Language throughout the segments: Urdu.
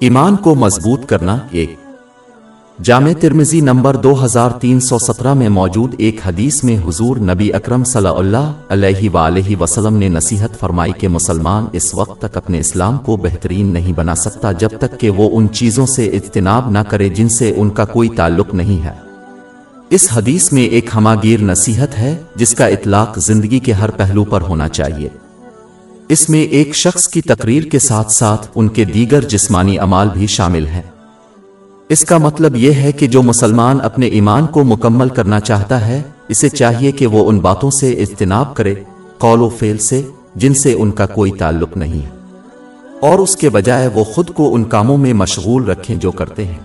ایمان کو مضبوط کرنا ایک۔ جامع ترمزی نمبر دو ہزار تین سو سترہ میں موجود ایک حدیث میں حضور نبی اکرم صلی اللہ علیہ وآلہ وسلم نے نصیحت فرمائی کہ مسلمان اس وقت تک اپنے اسلام کو بہترین نہیں بنا سکتا جب تک کہ وہ ان چیزوں سے اجتناب نہ کرے جن سے ان کا کوئی تعلق نہیں ہے۔ اس حدیث میں ایک ہماگیر نصیحت ہے جس کا اطلاق زندگی کے ہر پہلو پر ہونا چاہیے۔ اس میں ایک شخص کی تقریر کے ساتھ ساتھ ان کے دیگر جسمانی عمال بھی شامل ہیں۔ اس کا مطلب یہ ہے کہ جو مسلمان اپنے ایمان کو مکمل کرنا چاہتا ہے، اسے چاہیے کہ وہ ان باتوں سے اجتناب کرے، قول و فیل سے، جن سے ان کا کوئی تعلق نہیں۔ اور اس کے بجائے وہ خود کو ان کاموں میں مشغول رکھیں جو کرتے ہیں۔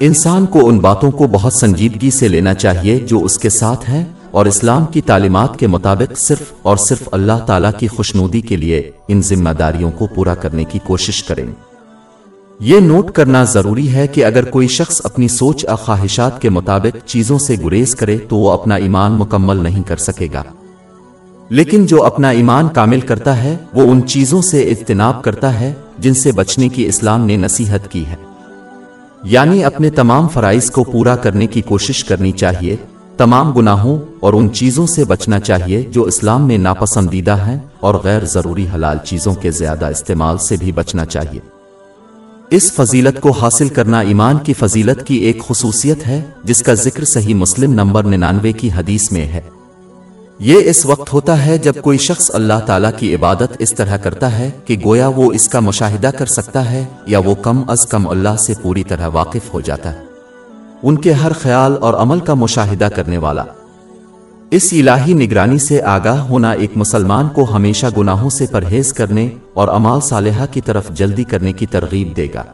انسان کو ان باتوں کو بہت سنجیدگی سے لینا چاہیے جو اس کے ساتھ ہیں۔ اور اسلام کی تعلیمات کے مطابق صرف اور صرف اللہ تعالیٰ کی خوشنودی کے لیے ان ذمہ داریوں کو پورا کرنے کی کوشش کریں۔ یہ نوٹ کرنا ضروری ہے کہ اگر کوئی شخص اپنی سوچ اور خواہشات کے مطابق چیزوں سے گریز کرے تو وہ اپنا ایمان مکمل نہیں کر سکے گا۔ لیکن جو اپنا ایمان کامل کرتا ہے، وہ ان چیزوں سے اجتناب کرتا ہے جن سے بچنے کی اسلام نے نصیحت کی ہے۔ یعنی اپنے تمام فرائض کو پورا کرنے کی کوشش کرنی چاہیے۔ تمام گناہوں اور ان چیزوں سے بچنا چاہیے جو اسلام میں ناپسندیدہ ہیں اور غیر ضروری حلال چیزوں کے زیادہ استعمال سے بھی بچنا چاہیے۔ اس فضیلت کو حاصل کرنا ایمان کی فضیلت کی ایک خصوصیت ہے، جس کا ذکر صحیح مسلم نمبر ننانوے کی حدیث میں ہے۔ یہ اس وقت ہوتا ہے جب کوئی شخص اللہ تعالیٰ کی عبادت اس طرح کرتا ہے کہ گویا وہ اس کا مشاہدہ کر سکتا ہے یا وہ کم از کم اللہ سے پوری طرح واقف ہو جاتا ہے۔ ان کے ہر خیال اور عمل کا مشاہدہ کرنے والا۔ اس الہی نگرانی سے آگاہ ہونا ایک مسلمان کو ہمیشہ گناہوں سے پرہیز کرنے اور امال صالحہ کی طرف جلدی کرنے کی ترغیب دے گا۔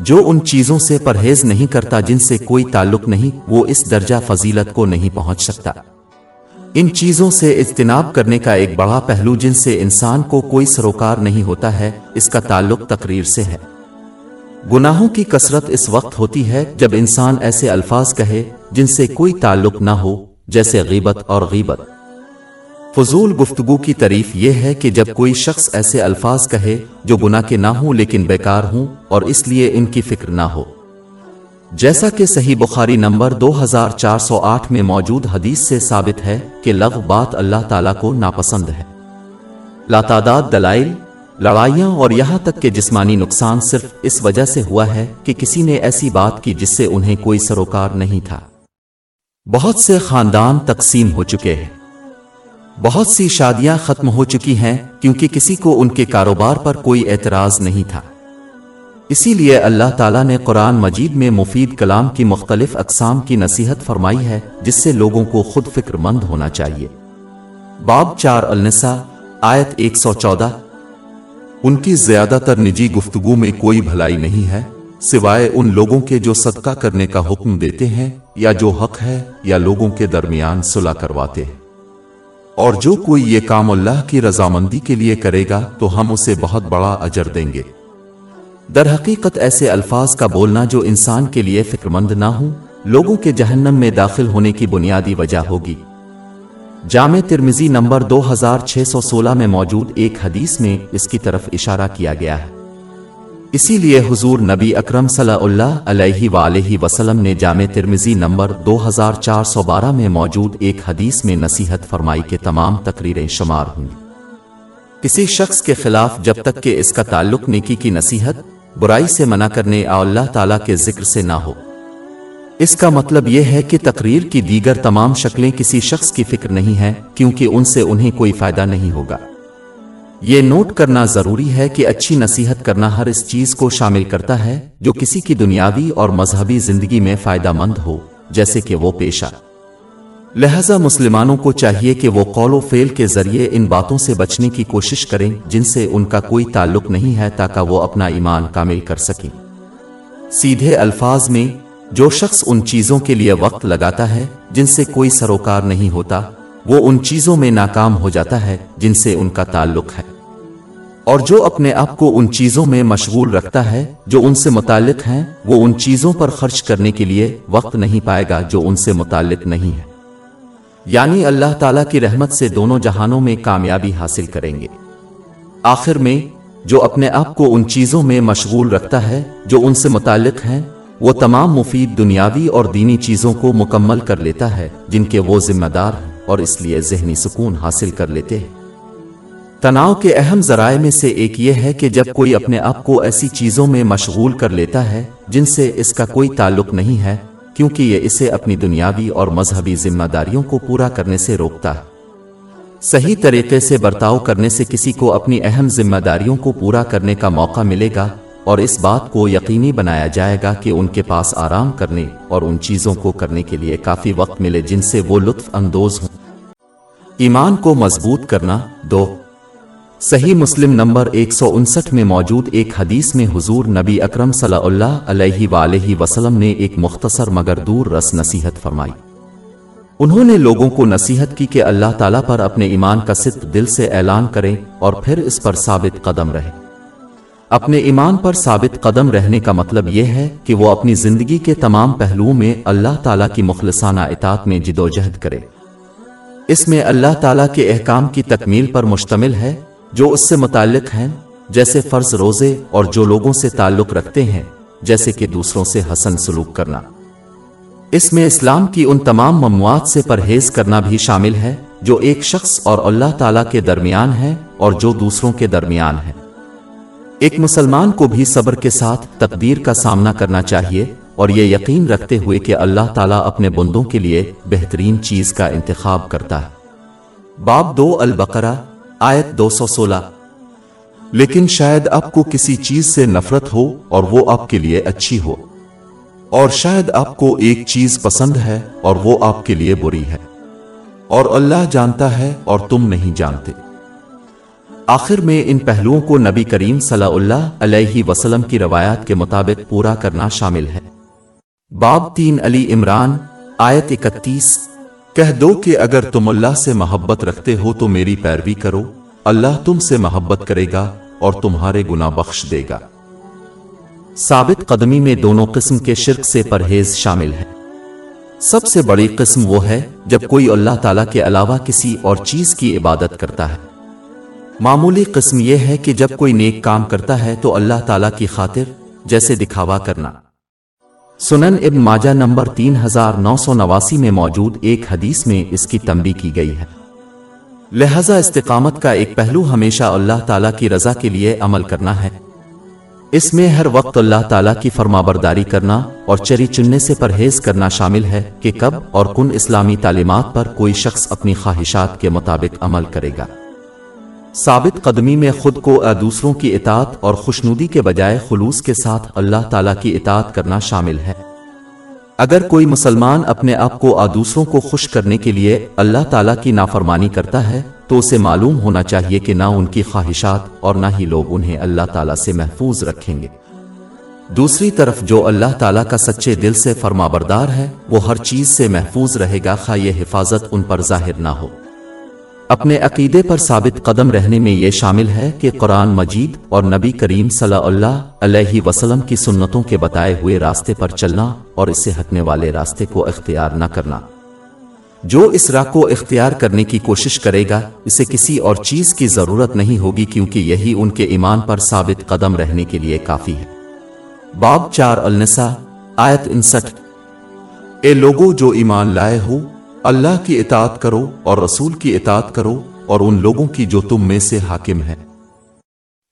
جو ان چیزوں سے پرہیز نہیں کرتا جن سے کوئی تعلق نہیں، وہ اس درجہ فضیلت کو نہیں پہنچ سکتا۔ ان چیزوں سے اجتناب کرنے کا ایک بڑا پہلو جن سے انسان کو کوئی سروکار نہیں ہوتا ہے، اس کا تعلق تقریر سے ہے۔ گناہوں کی کثرت اس وقت ہوتی ہے جب انسان ایسے الفاظ کہے جن سے کوئی تعلق نہ ہو، جیسے غیبت اور غیبت۔ فضول گفتگو کی تعریف یہ ہے کہ جب کوئی شخص ایسے الفاظ کہے جو گناہ کے نہ ہوں لیکن بیکار ہوں اور اس لیے ان کی فکر نہ ہو۔ جیسا کہ صحیح بخاری نمبر دو ہزار چار سو آٹھ میں موجود حدیث سے ثابت ہے کہ لغ بات اللہ تعالیٰ کو ناپسند ہے۔ لاتعداد دلائل لڑائیاں اور یہاں تک کہ جسمانی نقصان صرف اس وجہ سے ہوا ہے کہ کسی نے ایسی بات کی جس سے انہیں کوئی سروکار نہیں تھا۔ بہت سے خاندان تقسیم ہو چکے ہیں۔ بہت سی شادیاں ختم ہو چکی ہیں کیونکہ کسی کو ان کے کاروبار پر کوئی اعتراض نہیں تھا۔ اسی لیے اللہ تعالیٰ نے قرآن مجید میں مفید کلام کی مختلف اقسام کی نصیحت فرمائی ہے جس سے لوگوں کو خود فکر مند ہونا چاہیے۔ باب چار النساء، آیت ایک سو چودہ۔ ان کی زیادہ تر نجی گفتگو میں کوئی بھلائی نہیں ہے، سوائے ان لوگوں کے جو صدقہ کرنے کا حکم دیتے ہیں یا جو حق ہے یا لوگوں کے درمیان صلح کرواتے ہیں۔ اور جو کوئی یہ کام اللہ کی رضامندی کے لیے کرے گا تو ہم اسے بہت بڑا اجر دیں گے۔ در حقیقت ایسے الفاظ کا بولنا جو انسان کے لیے فکر مند نہ ہوں، لوگوں کے جہنم میں داخل ہونے کی بنیادی وجہ ہوگی۔ جامع ترمزی نمبر دو ہزار چھ سو سولہ میں موجود ایک حدیث میں اس کی طرف اشارہ کیا گیا ہے۔ اسی لیے حضور نبی اکرم صلی اللہ علیہ وآلہ وسلم نے جامع ترمزی نمبر دو ہزار چار سو بارہ میں موجود ایک حدیث میں نصیحت فرمائی کے تمام تقریریں شمار ہوں۔ کسی شخص کے خلاف جب تک کہ اس کا تعلق نیکی کی نصیحت، برائی سے منع کرنے اور اللہ تعالیٰ کے ذکر سے نہ ہو۔ اس کا مطلب یہ ہے کہ تقریر کی دیگر تمام شکلیں کسی شخص کی فکر نہیں ہے کیونکہ ان سے انہیں کوئی فائدہ نہیں ہوگا۔ یہ نوٹ کرنا ضروری ہے کہ اچھی نصیحت کرنا ہر اس چیز کو شامل کرتا ہے جو کسی کی دنیاوی اور مذہبی زندگی میں فائدہ مند ہو، جیسے کہ وہ پیشہ۔ لہذا مسلمانوں کو چاہیے کہ وہ قول و فیل کے ذریعے ان باتوں سے بچنے کی کوشش کریں، جن سے ان کا کوئی تعلق نہیں ہے، تاکہ وہ اپنا ایمان کامل کر سکیں۔ سیدھے الفاظ میں جو شخص ان چیزوں کے لیے وقت لگاتا ہے، جن سے کوئی سروکار نہیں ہوتا، وہ ان چیزوں میں ناکام ہو جاتا ہے، جن سے ان کا تعلق ہے۔ اور جو اپنے آپ کو ان چیزوں میں مشغول رکھتا ہے، جو ان سے متعلق ہیں، وہ ان چیزوں پر خرچ کرنے کے لیے وقت نہیں پائے گا جو ان سے متعلق نہیں ہے۔ یعنی اللہ تعالیٰ کی رحمت سے دونوں جہانوں میں کامیابی حاصل کریں گے۔ آخر میں، جو اپنے آپ کو ان چیزوں میں مشغول رکھتا ہے، جو ان سے متعلق ہیں وہ تمام مفید دنیاوی اور دینی چیزوں کو مکمل کر لیتا ہے، جن کے وہ ذمہ دار اور اس لیے ذہنی سکون حاصل کر لیتے ہیں۔ تناؤ کے اہم ذرائع میں سے ایک یہ ہے کہ جب کوئی اپنے آپ کو ایسی چیزوں میں مشغول کر لیتا ہے، جن سے اس کا کوئی تعلق نہیں ہے، کیونکہ یہ اسے اپنی دنیاوی اور مذہبی ذمہ داریوں کو پورا کرنے سے روکتا ہے۔ صحیح طریقے سے برتاؤ کرنے سے کسی کو اپنی اہم ذمہ داریوں کو پورا کرنے کا موقع ملے گا اور اس بات کو یقینی بنایا جائے گا کہ ان کے پاس آرام کرنے اور ان چیزوں کو کرنے کے لیے کافی وقت ملے جن سے وہ لطف اندوز ہوں۔ ایمان کو مضبوط کرنا۔ دو، صحیح مسلم نمبر ایک سو انسٹھ میں موجود ایک حدیث میں حضور نبی اکرم صلی اللہ علیہ وآلہ وسلم نے ایک مختصر مگر دور رس نصیحت فرمائی۔ انہوں نے لوگوں کو نصیحت کی کہ اللہ تعالیٰ پر اپنے ایمان کا صدق دل سے اعلان کریں اور پھر اس پر ثابت قدم رہے اپنے ایمان پر ثابت قدم رہنے کا مطلب یہ ہے کہ وہ اپنی زندگی کے تمام پہلوؤں میں اللہ تعالیٰ کی مخلصانہ اطاعت میں جدوجہد کرے۔ اس میں اللہ تعالیٰ کے احکام کی تکمیل پر مشتمل ہے، جو اس سے متعلق ہیں، جیسے فرض روزے اور جو لوگوں سے تعلق رکھتے ہیں، جیسے کہ دوسروں سے حسن سلوک کرنا۔ اس میں اسلام کی ان تمام مموعات سے پرہیز کرنا بھی شامل ہے، جو ایک شخص اور اللہ تعالیٰ کے درمیان ہے اور جو دوسروں کے درمیان ہے ایک مسلمان کو بھی صبر کے ساتھ تقدیر کا سامنا کرنا چاہیے اور یہ یقین رکھتے ہوئے کہ اللہ تعالیٰ اپنے بندوں کے لیے بہترین چیز کا انتخاب کرتا ہے۔ باب دو البقرہ، آیت دو سو سولہ۔ لیکن شاید آپ کو کسی چیز سے نفرت ہو اور وہ آپ کے لیے اچھی ہو۔ اور شاید آپ کو ایک چیز پسند ہے اور وہ آپ کے لیے بری ہے۔ اور اللہ جانتا ہے اور تم نہیں جانتے۔ آخر میں ان پہلوؤں کو نبی کریم صلی اللہ علیہ وسلم کی روایات کے مطابق پورا کرنا شامل ہے۔ باب تین علی عمران، آیت اکتیس، کہہ دو کہ اگر تم اللہ سے محبت رکھتے ہو تو میری پیروی کرو، اللہ تم سے محبت کرے گا اور تمہارے گنا بخش دے گا۔ ثابت قدمی میں دونوں قسم کے شرک سے پرہیز شامل ہے۔ سب سے بڑی قسم وہ ہے جب کوئی اللہ تعالی کے علاوہ کسی اور چیز کی عبادت کرتا ہے۔ معمولی قسم یہ ہے کہ جب کوئی نیک کام کرتا ہے تو اللہ تعالی کی خاطر جیسے دکھاوا کرنا۔ سنن ابن ماجہ نمبر تین ہزار نو سو نواسی میں موجود ایک حدیث میں اس کی تنبی کی گئی ہے۔ لہذا استقامت کا ایک پہلو ہمیشہ اللہ تعالیٰ کی رضا کے لیے عمل کرنا ہے۔ اس میں ہر وقت اللہ تعالیٰ کی فرما برداری کرنا اور چری چننے سے پرہیز کرنا شامل ہے کہ کب اور کن اسلامی تعلیمات پر کوئی شخص اپنی خواہشات کے مطابق عمل کرے گا۔ ثابت قدمی میں خود کو دوسروں کی اطاعت اور خوشنودی کے بجائے خلوص کے ساتھ اللہ تعالیٰ کی اطاعت کرنا شامل ہے۔ اگر کوئی مسلمان اپنے آپ کو دوسروں کو خوش کرنے کے لیے اللہ تعالیٰ کی نافرمانی کرتا ہے، تو اسے معلوم ہونا چاہیے کہ نہ ان کی خواہشات اور نہ ہی لوگ انہیں اللہ تعالیٰ سے محفوظ رکھیں گے۔ دوسری طرف جو اللہ تعالیٰ کا سچے دل سے فرما بردار ہے، وہ ہر چیز سے محفوظ رہے گا، خواہ یہ حفاظت ان پر ظاہر نہ ہو۔ اپنے عقیدے پر ثابت قدم رہنے میں یہ شامل ہے کہ قرآن مجید اور نبی کریم صلی اللہ علیہ وسلم کی سنتوں کے بتائے ہوئے راستے پر چلنا اور اسے ہٹنے والے راستے کو اختیار نہ کرنا۔ جو اس راہ کو اختیار کرنے کی کوشش کرے گا، اسے کسی اور چیز کی ضرورت نہیں ہوگی کیونکہ یہی ان کے ایمان پر ثابت قدم رہنے کے لیے کافی ہے۔ باب چار النساء، آیت انسٹھ۔ اے لوگوں جو ایمان لائے ہو اللہ کی اطاعت کرو اور رسول کی اطاعت کرو اور ان لوگوں کی جو تم میں سے حاکم ہے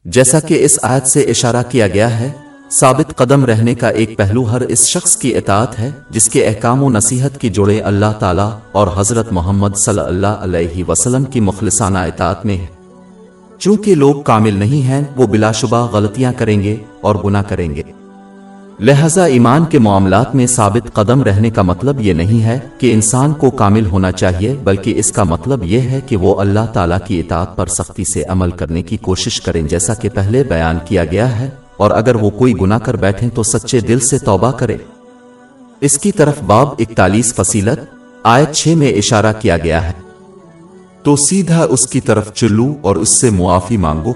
جیسا کہ اس آیت سے اشارہ کیا گیا ہے، ثابت قدم رہنے کا ایک پہلو ہر اس شخص کی اطاعت ہے، جس کے احکام و نصیحت کی جوڑے اللہ تعالیٰ اور حضرت محمد صلی اللہ علیہ وسلم کی مخلصانہ اطاعت میں ہے چونکہ لوگ کامل نہیں ہیں، وہ بلا شبہ غلطیاں کریں گے اور گناہ کریں گے۔ لہذا ایمان کے معاملات میں ثابت قدم رہنے کا مطلب یہ نہیں ہے کہ انسان کو کامل ہونا چاہیے، بلکہ اس کا مطلب یہ ہے کہ وہ اللہ تعالیٰ کی اطاعت پر سختی سے عمل کرنے کی کوشش کریں جیسا کہ پہلے بیان کیا گیا ہے۔ اور اگر وہ کوئی گناہ کر بیٹھیں تو سچے دل سے توبہ کرے اس کی طرف باب اکتالیس فصیلت، آیت چھ میں اشارہ کیا گیا ہے۔ تو سیدھا اس کی طرف چلو اور اس سے معافی مانگو۔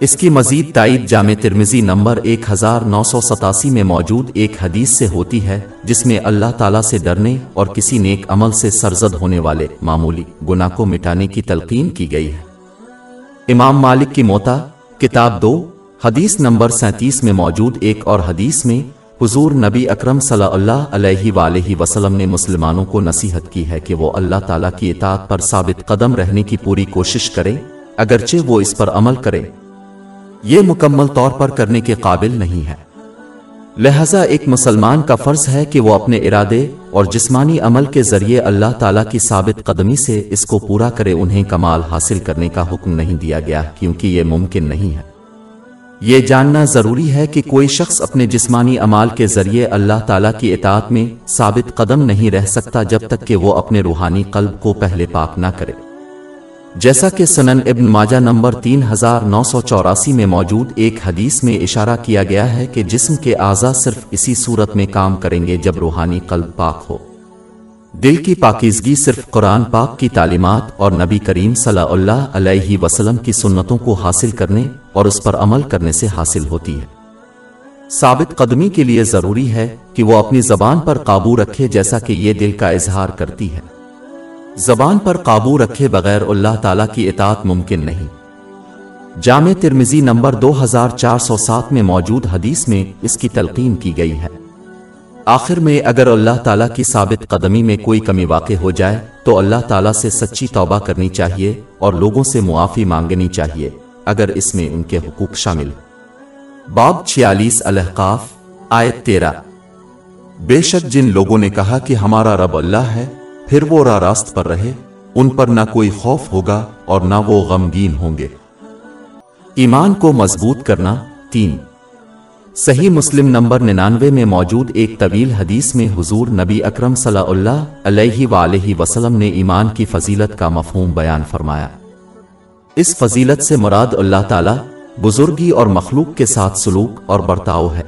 اس کی مزید تائید جامع ترمزی نمبر ایک ہزار نو سو ستاسی میں موجود ایک حدیث سے ہوتی ہے، جس میں اللہ تعالیٰ سے ڈرنے اور کسی نیک عمل سے سرزد ہونے والے معمولی گناہ کو مٹانے کی تلقین کی گئی ہے۔ امام مالک کی موتا، کتاب دو، حدیث نمبر سینتیس میں موجود ایک اور حدیث میں حضور نبی اکرم صلی اللہ علیہ وآلہ وسلم نے مسلمانوں کو نصیحت کی ہے کہ وہ اللہ تعالیٰ کی اطاعت پر ثابت قدم رہنے کی پوری کوشش کرے اگرچہ وہ اس پر عمل کرے یہ مکمل طور پر کرنے کے قابل نہیں ہے۔ لہذا ایک مسلمان کا فرض ہے کہ وہ اپنے ارادے اور جسمانی عمل کے ذریعے اللہ تعالیٰ کی ثابت قدمی سے اس کو پورا کرے، انہیں کمال حاصل کرنے کا حکم نہیں دیا گیا، کیونکہ یہ ممکن نہیں ہے۔ یہ جاننا ضروری ہے کہ کوئی شخص اپنے جسمانی عمال کے ذریعے اللہ تعالیٰ کی اطاعت میں ثابت قدم نہیں رہ سکتا جب تک کہ وہ اپنے روحانی قلب کو پہلے پاک نہ کرے۔ جیسا کہ سنن ابن ماجہ نمبر تین ہزار نو سو چوراسی میں موجود ایک حدیث میں اشارہ کیا گیا ہے کہ جسم کے اعضا صرف اسی صورت میں کام کریں گے جب روحانی قلب پاک ہو۔ دل کی پاکیزگی صرف قرآن پاک کی تعلیمات اور نبی کریم صلی اللہ علیہ وسلم کی سنتوں کو حاصل کرنے اور اس پر عمل کرنے سے حاصل ہوتی ہے۔ ثابت قدمی کے لیے ضروری ہے کہ وہ اپنی زبان پر قابو رکھے جیسا کہ یہ دل کا اظہار کرتی ہے۔ زبان پر قابو رکھے بغیر اللہ تعالیٰ کی اطاعت ممکن نہیں۔ جامع ترمزی نمبر دو ہزار چار سو سات میں موجود حدیث میں اس کی تلقین کی گئی ہے۔ آخر میں اگر اللہ تعالیٰ کی ثابت قدمی میں کوئی کمی واقع ہو جائے، تو اللہ تعالیٰ سے سچی توبہ کرنی چاہیے اور لوگوں سے معافی مانگنی چاہیے، اگر اس میں ان کے حقوق شامل۔ باب چھیالیس الحقاف آیت تیرہ۔ بے شک جن لوگوں نے کہا کہ ہمارا رب اللہ ہے پھر وہ راہ راست پر رہے، ان پر نہ کوئی خوف ہوگا اور نہ وہ غمگین ہوں گے۔ ایمان کو مضبوط کرنا، تین۔ صحیح مسلم نمبر ننانوے میں موجود ایک طویل حدیث میں حضور نبی اکرم صلی اللہ علیہ وآلہ وسلم نے ایمان کی فضیلت کا مفہوم بیان فرمایا۔ اس فضیلت سے مراد اللہ تعالی بزرگی اور مخلوق کے ساتھ سلوک اور برتاؤ ہے۔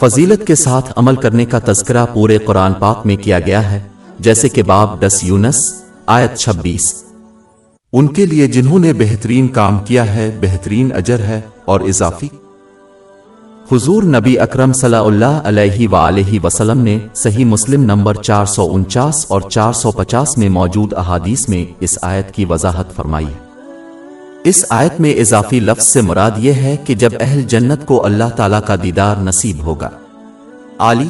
فضیلت کے ساتھ عمل کرنے کا تذکرہ پورے قرآن پاک میں کیا گیا ہے۔ جیسے کہ باب ڈس یونس، آیت چھبیس۔ ان کے لیے جنہوں نے بہترین کام کیا ہے، بہترین اجر ہے اور اضافی۔ حضور نبی اکرم صلی اللہ علیہ وآلہ وسلم نے صحیح مسلم نمبر چار سو انچاس اور چار سو پچاس میں موجود احادیث میں اس آیت کی وضاحت فرمائی۔ اس آیت میں اضافی لفظ سے مراد یہ ہے کہ جب اہل جنت کو اللہ تعالی کا دیدار نصیب ہوگا۔ علی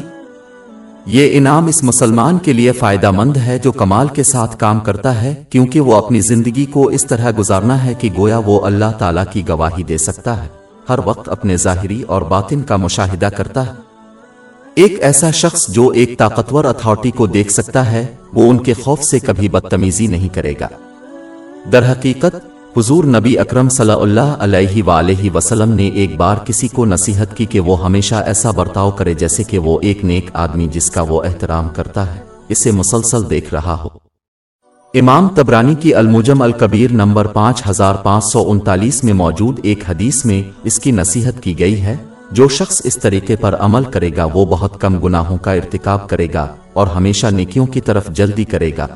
یہ انعام اس مسلمان کے لیے فائدہ مند ہے جو کمال کے ساتھ کام کرتا ہے، کیونکہ وہ اپنی زندگی کو اس طرح گزارنا ہے کہ گویا وہ اللہ تعالیٰ کی گواہی دے سکتا ہے۔ ہر وقت اپنے ظاہری اور باطن کا مشاہدہ کرتا ہے۔ ایک ایسا شخص جو ایک طاقتور اتھارٹی کو دیکھ سکتا ہے، وہ ان کے خوف سے کبھی بدتمیزی نہیں کرے گا۔ در حقیقت حضور نبی اکرم صلی اللہ علیہ وآلہ وسلم نے ایک بار کسی کو نصیحت کی کہ وہ ہمیشہ ایسا برتاؤ کرے جیسے کہ وہ ایک نیک آدمی جس کا وہ احترام کرتا ہے، اسے مسلسل دیکھ رہا ہو۔ امام تبرانی کی المجم الکبیر نمبر پانچ ہزار پانچ سو انتالیس میں موجود ایک حدیث میں اس کی نصیحت کی گئی ہے، جو شخص اس طریقے پر عمل کرے گا وہ بہت کم گناہوں کا ارتکاب کرے گا اور ہمیشہ نیکیوں کی طرف جلدی کرے گا۔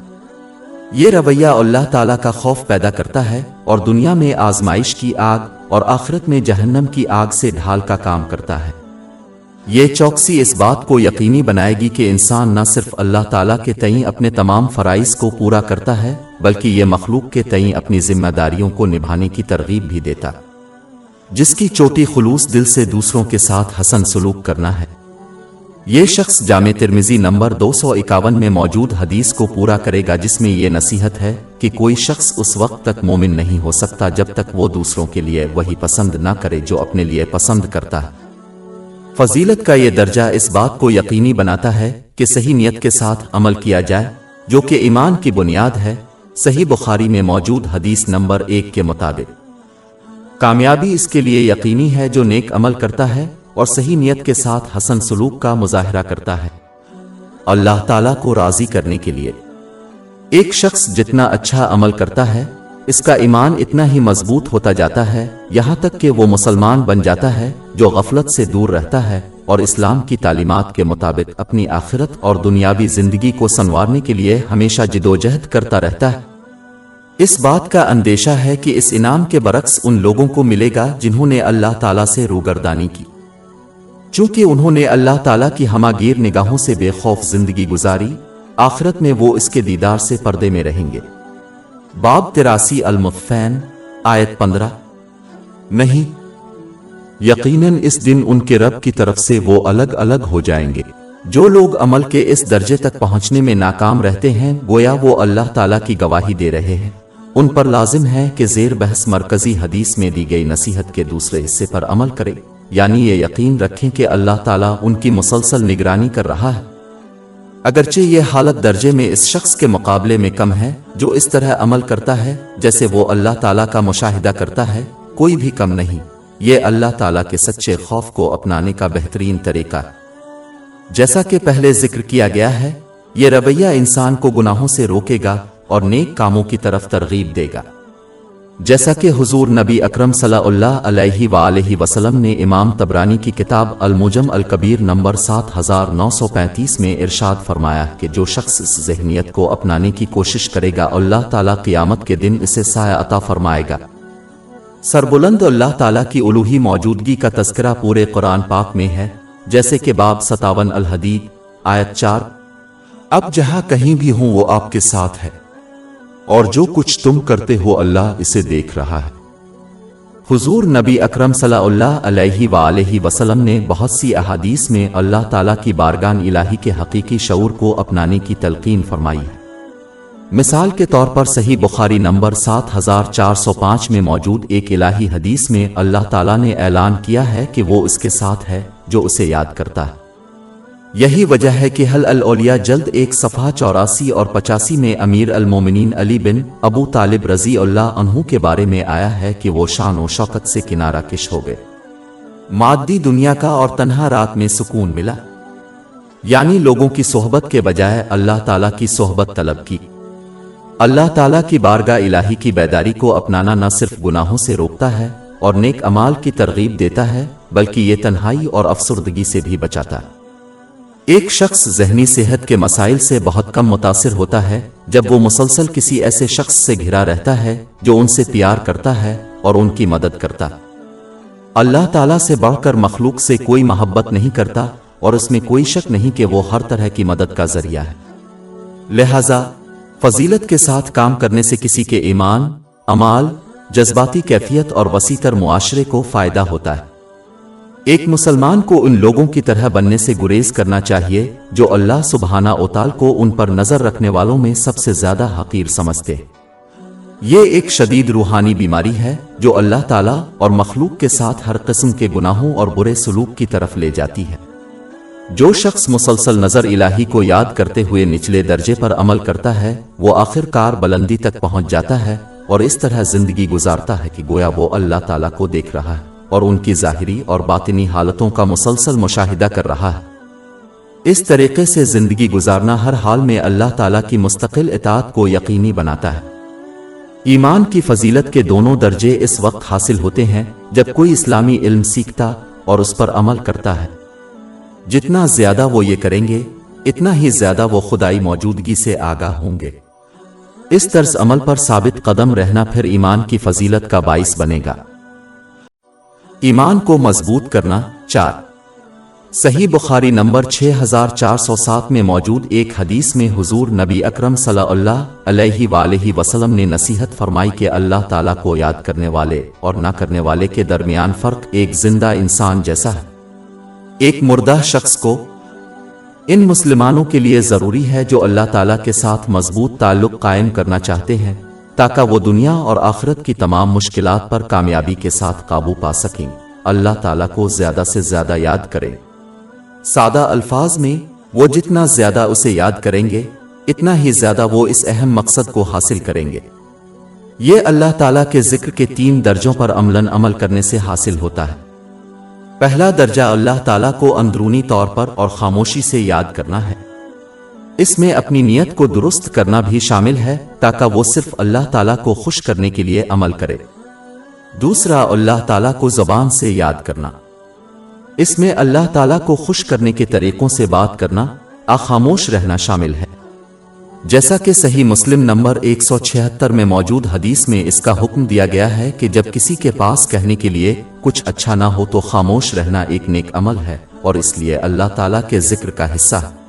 یہ رویہ اللہ تعالیٰ کا خوف پیدا کرتا ہے اور دنیا میں آزمائش کی آگ اور آخرت میں جہنم کی آگ سے ڈھال کا کام کرتا ہے۔ یہ چوکسی اس بات کو یقینی بنائے گی کہ انسان نہ صرف اللہ تعالیٰ کے تئیں اپنے تمام فرائض کو پورا کرتا ہے، بلکہ یہ مخلوق کے تئیں اپنی ذمہ داریوں کو نبھانے کی ترغیب بھی دیتا۔ جس کی چوٹی خلوص دل سے دوسروں کے ساتھ حسن سلوک کرنا ہے۔ یہ شخص جامع ترمیزی نمبر دو سو اکاون میں موجود حدیث کو پورا کرے گا جس میں یہ نصیحت ہے کہ کوئی شخص اس وقت تک مومن نہیں ہو سکتا جب تک وہ دوسروں کے لیے وہی پسند نہ کرے جو اپنے لیے پسند کرتا ہے۔ فضیلت کا یہ درجہ اس بات کو یقینی بناتا ہے کہ صحیح نیت کے ساتھ عمل کیا جائے، جو کہ ایمان کی بنیاد ہے، صحیح بخاری میں موجود حدیث نمبر ایک کے مطابق۔ کامیابی اس کے لیے یقینی ہے جو نیک عمل کرتا ہے اور صحیح نیت کے ساتھ حسن سلوک کا مظاہرہ کرتا ہے۔ اللہ تعالیٰ کو راضی کرنے کے لیے۔ ایک شخص جتنا اچھا عمل کرتا ہے، اس کا ایمان اتنا ہی مضبوط ہوتا جاتا ہے، یہاں تک کہ وہ مسلمان بن جاتا ہے، جو غفلت سے دور رہتا ہے اور اسلام کی تعلیمات کے مطابق اپنی آخرت اور دنیاوی زندگی کو سنوارنے کے لیے ہمیشہ جدوجہد کرتا رہتا ہے۔ اس بات کا اندیشہ ہے کہ اس انعام کے برعکس ان لوگوں کو ملے گا جنہوں نے اللہ تعالیٰ سے روگردانی کی۔ چونکہ انہوں نے اللہ تعالیٰ کی ہما گیر نگاہوں سے بے خوف زندگی گزاری، آخرت میں وہ اس کے دیدار سے پردے میں رہیں گے۔ باب تراسی المفین آیت پندرہ۔ نہیں، یقیناً اس دن ان کے رب کی طرف سے وہ الگ الگ ہو جائیں گے۔ جو لوگ عمل کے اس درجے تک پہنچنے میں ناکام رہتے ہیں، گویا وہ اللہ تعالیٰ کی گواہی دے رہے ہیں۔ ان پر لازم ہے کہ زیر بحث مرکزی حدیث میں دی گئی نصیحت کے دوسرے حصے پر عمل کرے۔ یعنی یہ یقین رکھیں کہ اللہ تعالیٰ ان کی مسلسل نگرانی کر رہا ہے۔ اگرچہ یہ حالت درجے میں اس شخص کے مقابلے میں کم ہے، جو اس طرح عمل کرتا ہے جیسے وہ اللہ تعالیٰ کا مشاہدہ کرتا ہے، کوئی بھی کم نہیں۔ یہ اللہ تعالیٰ کے سچے خوف کو اپنانے کا بہترین طریقہ ہے۔ جیسا کہ پہلے ذکر کیا گیا ہے، یہ رویہ انسان کو گناہوں سے روکے گا اور نیک کاموں کی طرف ترغیب دے گا۔ جیسا کہ حضور نبی اکرم صلی اللہ علیہ وآلہ وسلم نے امام تبرانی کی کتاب المجم الکبیر نمبر سات ہزار نو سو پینتیس میں ارشاد فرمایا کہ جو شخص اس ذہنیت کو اپنانے کی کوشش کرے گا، اللہ تعالیٰ قیامت کے دن اسے سایہ عطا فرمائے گا۔ سربلند اللہ تعالیٰ کی الوہی موجودگی کا تذکرہ پورے قرآن پاک میں ہے، جیسے کہ باب ستاون الحدید آیت چار۔ اب جہاں کہیں بھی ہوں وہ آپ کے ساتھ ہے۔ اور جو کچھ تم کرتے ہو اللہ اسے دیکھ رہا ہے۔ حضور نبی اکرم صلی اللہ علیہ وآلہ وسلم نے بہت سی احادیث میں اللہ تعالیٰ کی بارگان الہی کے حقیقی شعور کو اپنانے کی تلقین فرمائی۔ ہے مثال کے طور پر صحیح بخاری نمبر سات ہزار چار سو پانچ میں موجود ایک الہی حدیث میں اللہ تعالیٰ نے اعلان کیا ہے کہ وہ اس کے ساتھ ہے جو اسے یاد کرتا ہے۔ یہی وجہ ہے کہ حل الاولیاء جلد ایک صفحہ چوراسی اور پچاسی میں امیر المومنین علی بن ابو طالب رضی اللہ عنہ کے بارے میں آیا ہے کہ وہ شان و شوقت سے کنارہ کش ہو گئے۔ مادی دنیا کا اور تنہا رات میں سکون ملا۔ یعنی لوگوں کی صحبت کے بجائے اللہ تعالیٰ کی صحبت طلب کی۔ اللہ تعالیٰ کی بارگاہ الہی کی بیداری کو اپنانا نہ صرف گناہوں سے روکتا ہے اور نیک امال کی ترغیب دیتا ہے، بلکہ یہ تنہائی اور افسردگی سے بھی بچاتا ہے۔ ایک شخص ذہنی صحت کے مسائل سے بہت کم متاثر ہوتا ہے جب وہ مسلسل کسی ایسے شخص سے گھرا رہتا ہے جو ان سے پیار کرتا ہے اور ان کی مدد کرتا۔ اللہ تعالیٰ سے بڑھ کر مخلوق سے کوئی محبت نہیں کرتا اور اس میں کوئی شک نہیں کہ وہ ہر طرح کی مدد کا ذریعہ ہے۔ لہذا، فضیلت کے ساتھ کام کرنے سے کسی کے ایمان، امال، جذباتی کیفیت اور وسیع تر معاشرے کو فائدہ ہوتا ہے۔ ایک مسلمان کو ان لوگوں کی طرح بننے سے گریز کرنا چاہیے جو اللہ سبحانہ اوتال کو ان پر نظر رکھنے والوں میں سب سے زیادہ حقیر سمجھتے یہ ایک شدید روحانی بیماری ہے جو اللہ تعالیٰ اور مخلوق کے ساتھ ہر قسم کے گناہوں اور برے سلوک کی طرف لے جاتی ہے۔ جو شخص مسلسل نظر الہی کو یاد کرتے ہوئے نچلے درجے پر عمل کرتا ہے، وہ آخر کار بلندی تک پہنچ جاتا ہے اور اس طرح زندگی گزارتا ہے کہ گویا وہ اللہ تعالیٰ کو دیکھ رہا ہے۔ اور ان کی ظاہری اور باطنی حالتوں کا مسلسل مشاہدہ کر رہا ہے۔ اس طریقے سے زندگی گزارنا ہر حال میں اللہ تعالیٰ کی مستقل اطاعت کو یقینی بناتا ہے۔ ایمان کی فضیلت کے دونوں درجے اس وقت حاصل ہوتے ہیں جب کوئی اسلامی علم سیکھتا اور اس پر عمل کرتا ہے۔ جتنا زیادہ وہ یہ کریں گے، اتنا ہی زیادہ وہ خدائی موجودگی سے آگاہ ہوں گے۔ اس طرز عمل پر ثابت قدم رہنا پھر ایمان کی فضیلت کا باعث بنے گا۔ ایمان کو مضبوط کرنا چار۔ صحیح بخاری نمبر چھ ہزار چار سو سات میں موجود ایک حدیث میں حضور نبی اکرم صلی اللہ علیہ وآلہ وسلم نے نصیحت فرمائی کہ اللہ تعالیٰ کو یاد کرنے والے اور نہ کرنے والے کے درمیان فرق ایک زندہ انسان جیسا ہے۔ ایک مردہ شخص کو ان مسلمانوں کے لیے ضروری ہے جو اللہ تعالیٰ کے ساتھ مضبوط تعلق قائم کرنا چاہتے ہیں۔ تاکہ وہ دنیا اور آخرت کی تمام مشکلات پر کامیابی کے ساتھ قابو پا سکیں۔ اللہ تعالیٰ کو زیادہ سے زیادہ یاد کریں۔ سادہ الفاظ میں، وہ جتنا زیادہ اسے یاد کریں گے، اتنا ہی زیادہ وہ اس اہم مقصد کو حاصل کریں گے۔ یہ اللہ تعالیٰ کے ذکر کے تین درجوں پر عملاً عمل کرنے سے حاصل ہوتا ہے۔ پہلا درجہ اللہ تعالیٰ کو اندرونی طور پر اور خاموشی سے یاد کرنا ہے۔ اس میں اپنی نیت کو درست کرنا بھی شامل ہے، تاکہ وہ صرف اللہ تعالیٰ کو خوش کرنے کے لیے عمل کرے۔ دوسرا، اللہ تعالیٰ کو زبان سے یاد کرنا۔ اس میں اللہ تعالیٰ کو خوش کرنے کے طریقوں سے بات کرنا آخاموش رہنا شامل ہے۔ جیسا کہ صحیح مسلم نمبر ایک سو چھہتر میں موجود حدیث میں اس کا حکم دیا گیا ہے کہ جب کسی کے پاس کہنے کے لیے کچھ اچھا نہ ہو تو خاموش رہنا ایک نیک عمل ہے، اور اس لیے اللہ تعالیٰ کے ذکر کا حصہ۔ ہے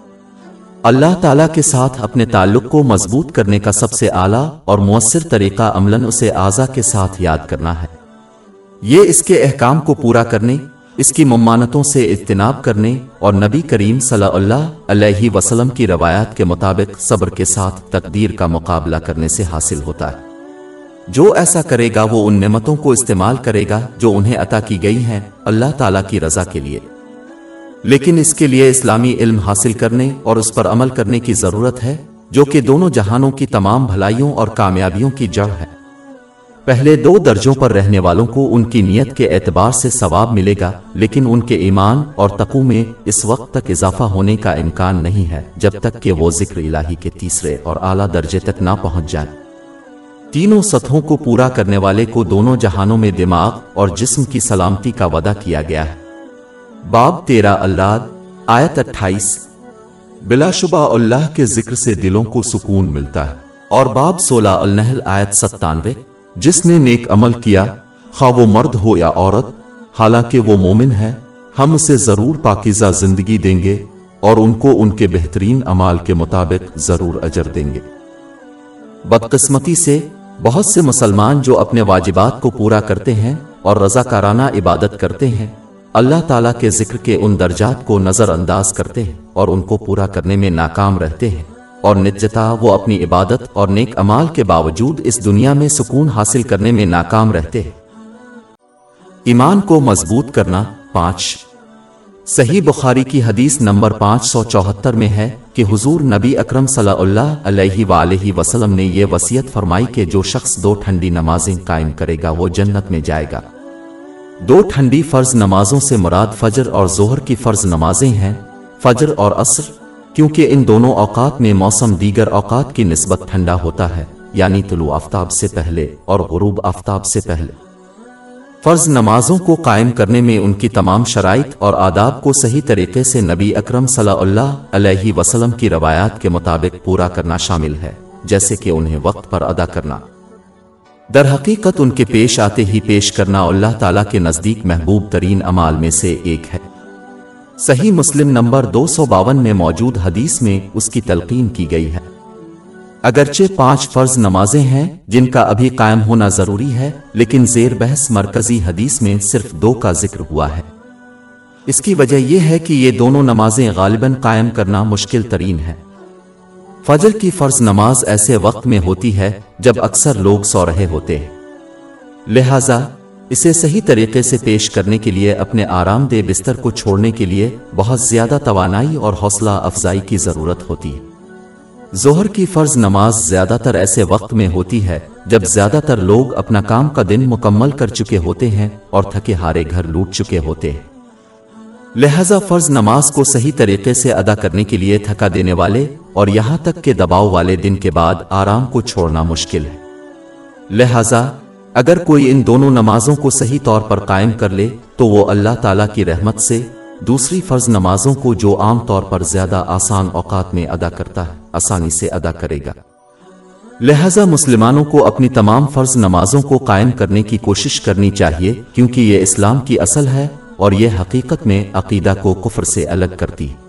اللہ تعالیٰ کے ساتھ اپنے تعلق کو مضبوط کرنے کا سب سے اعلیٰ اور مؤثر طریقہ عملاً اسے اعضا کے ساتھ یاد کرنا ہے۔ یہ اس کے احکام کو پورا کرنے، اس کی ممانتوں سے اجتناب کرنے اور نبی کریم صلی اللہ علیہ وسلم کی روایات کے مطابق صبر کے ساتھ تقدیر کا مقابلہ کرنے سے حاصل ہوتا ہے۔ جو ایسا کرے گا وہ ان نعمتوں کو استعمال کرے گا جو انہیں عطا کی گئی ہیں اللہ تعالیٰ کی رضا کے لیے۔ لیکن اس کے لیے اسلامی علم حاصل کرنے اور اس پر عمل کرنے کی ضرورت ہے، جو کہ دونوں جہانوں کی تمام بھلائیوں اور کامیابیوں کی جڑ ہے۔ پہلے دو درجوں پر رہنے والوں کو ان کی نیت کے اعتبار سے ثواب ملے گا، لیکن ان کے ایمان اور تقو میں اس وقت تک اضافہ ہونے کا امکان نہیں ہے، جب تک کہ وہ ذکر الہی کے تیسرے اور اعلیٰ درجے تک نہ پہنچ جائیں۔ تینوں سطحوں کو پورا کرنے والے کو دونوں جہانوں میں دماغ اور جسم کی سلامتی کا وعدہ کیا گیا ہے۔ باب تیرہ اللہ آیت اٹھائیس۔ بلا شبہ اللہ کے ذکر سے دلوں کو سکون ملتا ہے۔ اور باب سولہ النحل، آیت ستانوے۔ جس نے نیک عمل کیا، خواہ وہ مرد ہو یا عورت، حالانکہ وہ مومن ہے، ہم اسے ضرور پاکیزہ زندگی دیں گے اور ان کو ان کے بہترین عمال کے مطابق ضرور اجر دیں گے۔ بدقسمتی سے، بہت سے مسلمان جو اپنے واجبات کو پورا کرتے ہیں اور رضاکارانہ عبادت کرتے ہیں اللہ تعالیٰ کے ذکر کے ان درجات کو نظر انداز کرتے ہیں اور ان کو پورا کرنے میں ناکام رہتے ہیں۔ اور نجتا وہ اپنی عبادت اور نیک امال کے باوجود اس دنیا میں سکون حاصل کرنے میں ناکام رہتے ہیں۔ ایمان کو مضبوط کرنا پانچ۔ صحیح بخاری کی حدیث نمبر پانچ سو چوہتر میں ہے کہ حضور نبی اکرم صلی اللہ علیہ وآلہ وسلم نے یہ وسیعت فرمائی کہ جو شخص دو ٹھنڈی نمازیں قائم کرے گا وہ جنت میں جائے گا۔ دو ٹھنڈی فرض نمازوں سے مراد فجر اور زہر کی فرض نمازیں ہیں، فجر اور عصر، کیونکہ ان دونوں اوقات میں موسم دیگر اوقات کی نسبت ٹھنڈا ہوتا ہے یعنی طلوع آفتاب سے پہلے اور غروب آفتاب سے پہلے۔ فرض نمازوں کو قائم کرنے میں ان کی تمام شرائط اور آداب کو صحیح طریقے سے نبی اکرم صلی اللہ علیہ وسلم کی روایات کے مطابق پورا کرنا شامل ہے، جیسے کہ انہیں وقت پر ادا کرنا۔ در حقیقت ان کے پیش آتے ہی پیش کرنا اللہ تعالیٰ کے نزدیک محبوب ترین امال میں سے ایک ہے۔ صحیح مسلم نمبر دو سو باون میں موجود حدیث میں اس کی تلقین کی گئی ہے۔ اگرچہ پانچ فرض نمازیں ہیں جن کا ابھی قائم ہونا ضروری ہے، لیکن زیر بحث مرکزی حدیث میں صرف دو کا ذکر ہوا ہے۔ اس کی وجہ یہ ہے کہ یہ دونوں نمازیں غالباً قائم کرنا مشکل ترین ہے۔ فجر کی فرض نماز ایسے وقت میں ہوتی ہے جب اکثر لوگ سو رہے ہوتے ہیں۔ لہذا، اسے صحیح طریقے سے پیش کرنے کے لیے اپنے آرام دہ بستر کو چھوڑنے کے لیے بہت زیادہ توانائی اور حوصلہ افزائی کی ضرورت ہوتی ہے۔ زہر کی فرض نماز زیادہ تر ایسے وقت میں ہوتی ہے جب زیادہ تر لوگ اپنا کام کا دن مکمل کر چکے ہوتے ہیں اور تھکے ہارے گھر لوٹ چکے ہوتے ہیں۔ لہذا، فرض نماز کو صحیح طریقے سے ادا کرنے کے لیے تھکا دینے والے اور یہاں تک کہ دباؤ والے دن کے بعد آرام کو چھوڑنا مشکل ہے۔ لہذا، اگر کوئی ان دونوں نمازوں کو صحیح طور پر قائم کر لے، تو وہ اللہ تعالیٰ کی رحمت سے دوسری فرض نمازوں کو جو عام طور پر زیادہ آسان اوقات میں ادا کرتا ہے، آسانی سے ادا کرے گا۔ لہذا، مسلمانوں کو اپنی تمام فرض نمازوں کو قائم کرنے کی کوشش کرنی چاہیے، کیونکہ یہ اسلام کی اصل ہے اور یہ حقیقت میں عقیدہ کو کفر سے الگ کرتی ہے۔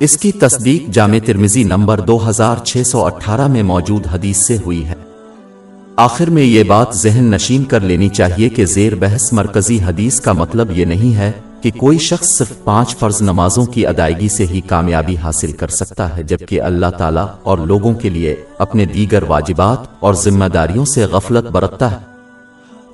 اس کی تصدیق جامع ترمزی نمبر دو ہزار چھ سو اٹھارہ میں موجود حدیث سے ہوئی ہے۔ آخر میں یہ بات ذہن نشین کر لینی چاہیے کہ زیر بحث مرکزی حدیث کا مطلب یہ نہیں ہے کہ کوئی شخص صرف پانچ فرض نمازوں کی ادائیگی سے ہی کامیابی حاصل کر سکتا ہے، جبکہ اللہ تعالیٰ اور لوگوں کے لیے اپنے دیگر واجبات اور ذمہ داریوں سے غفلت برتتا ہے۔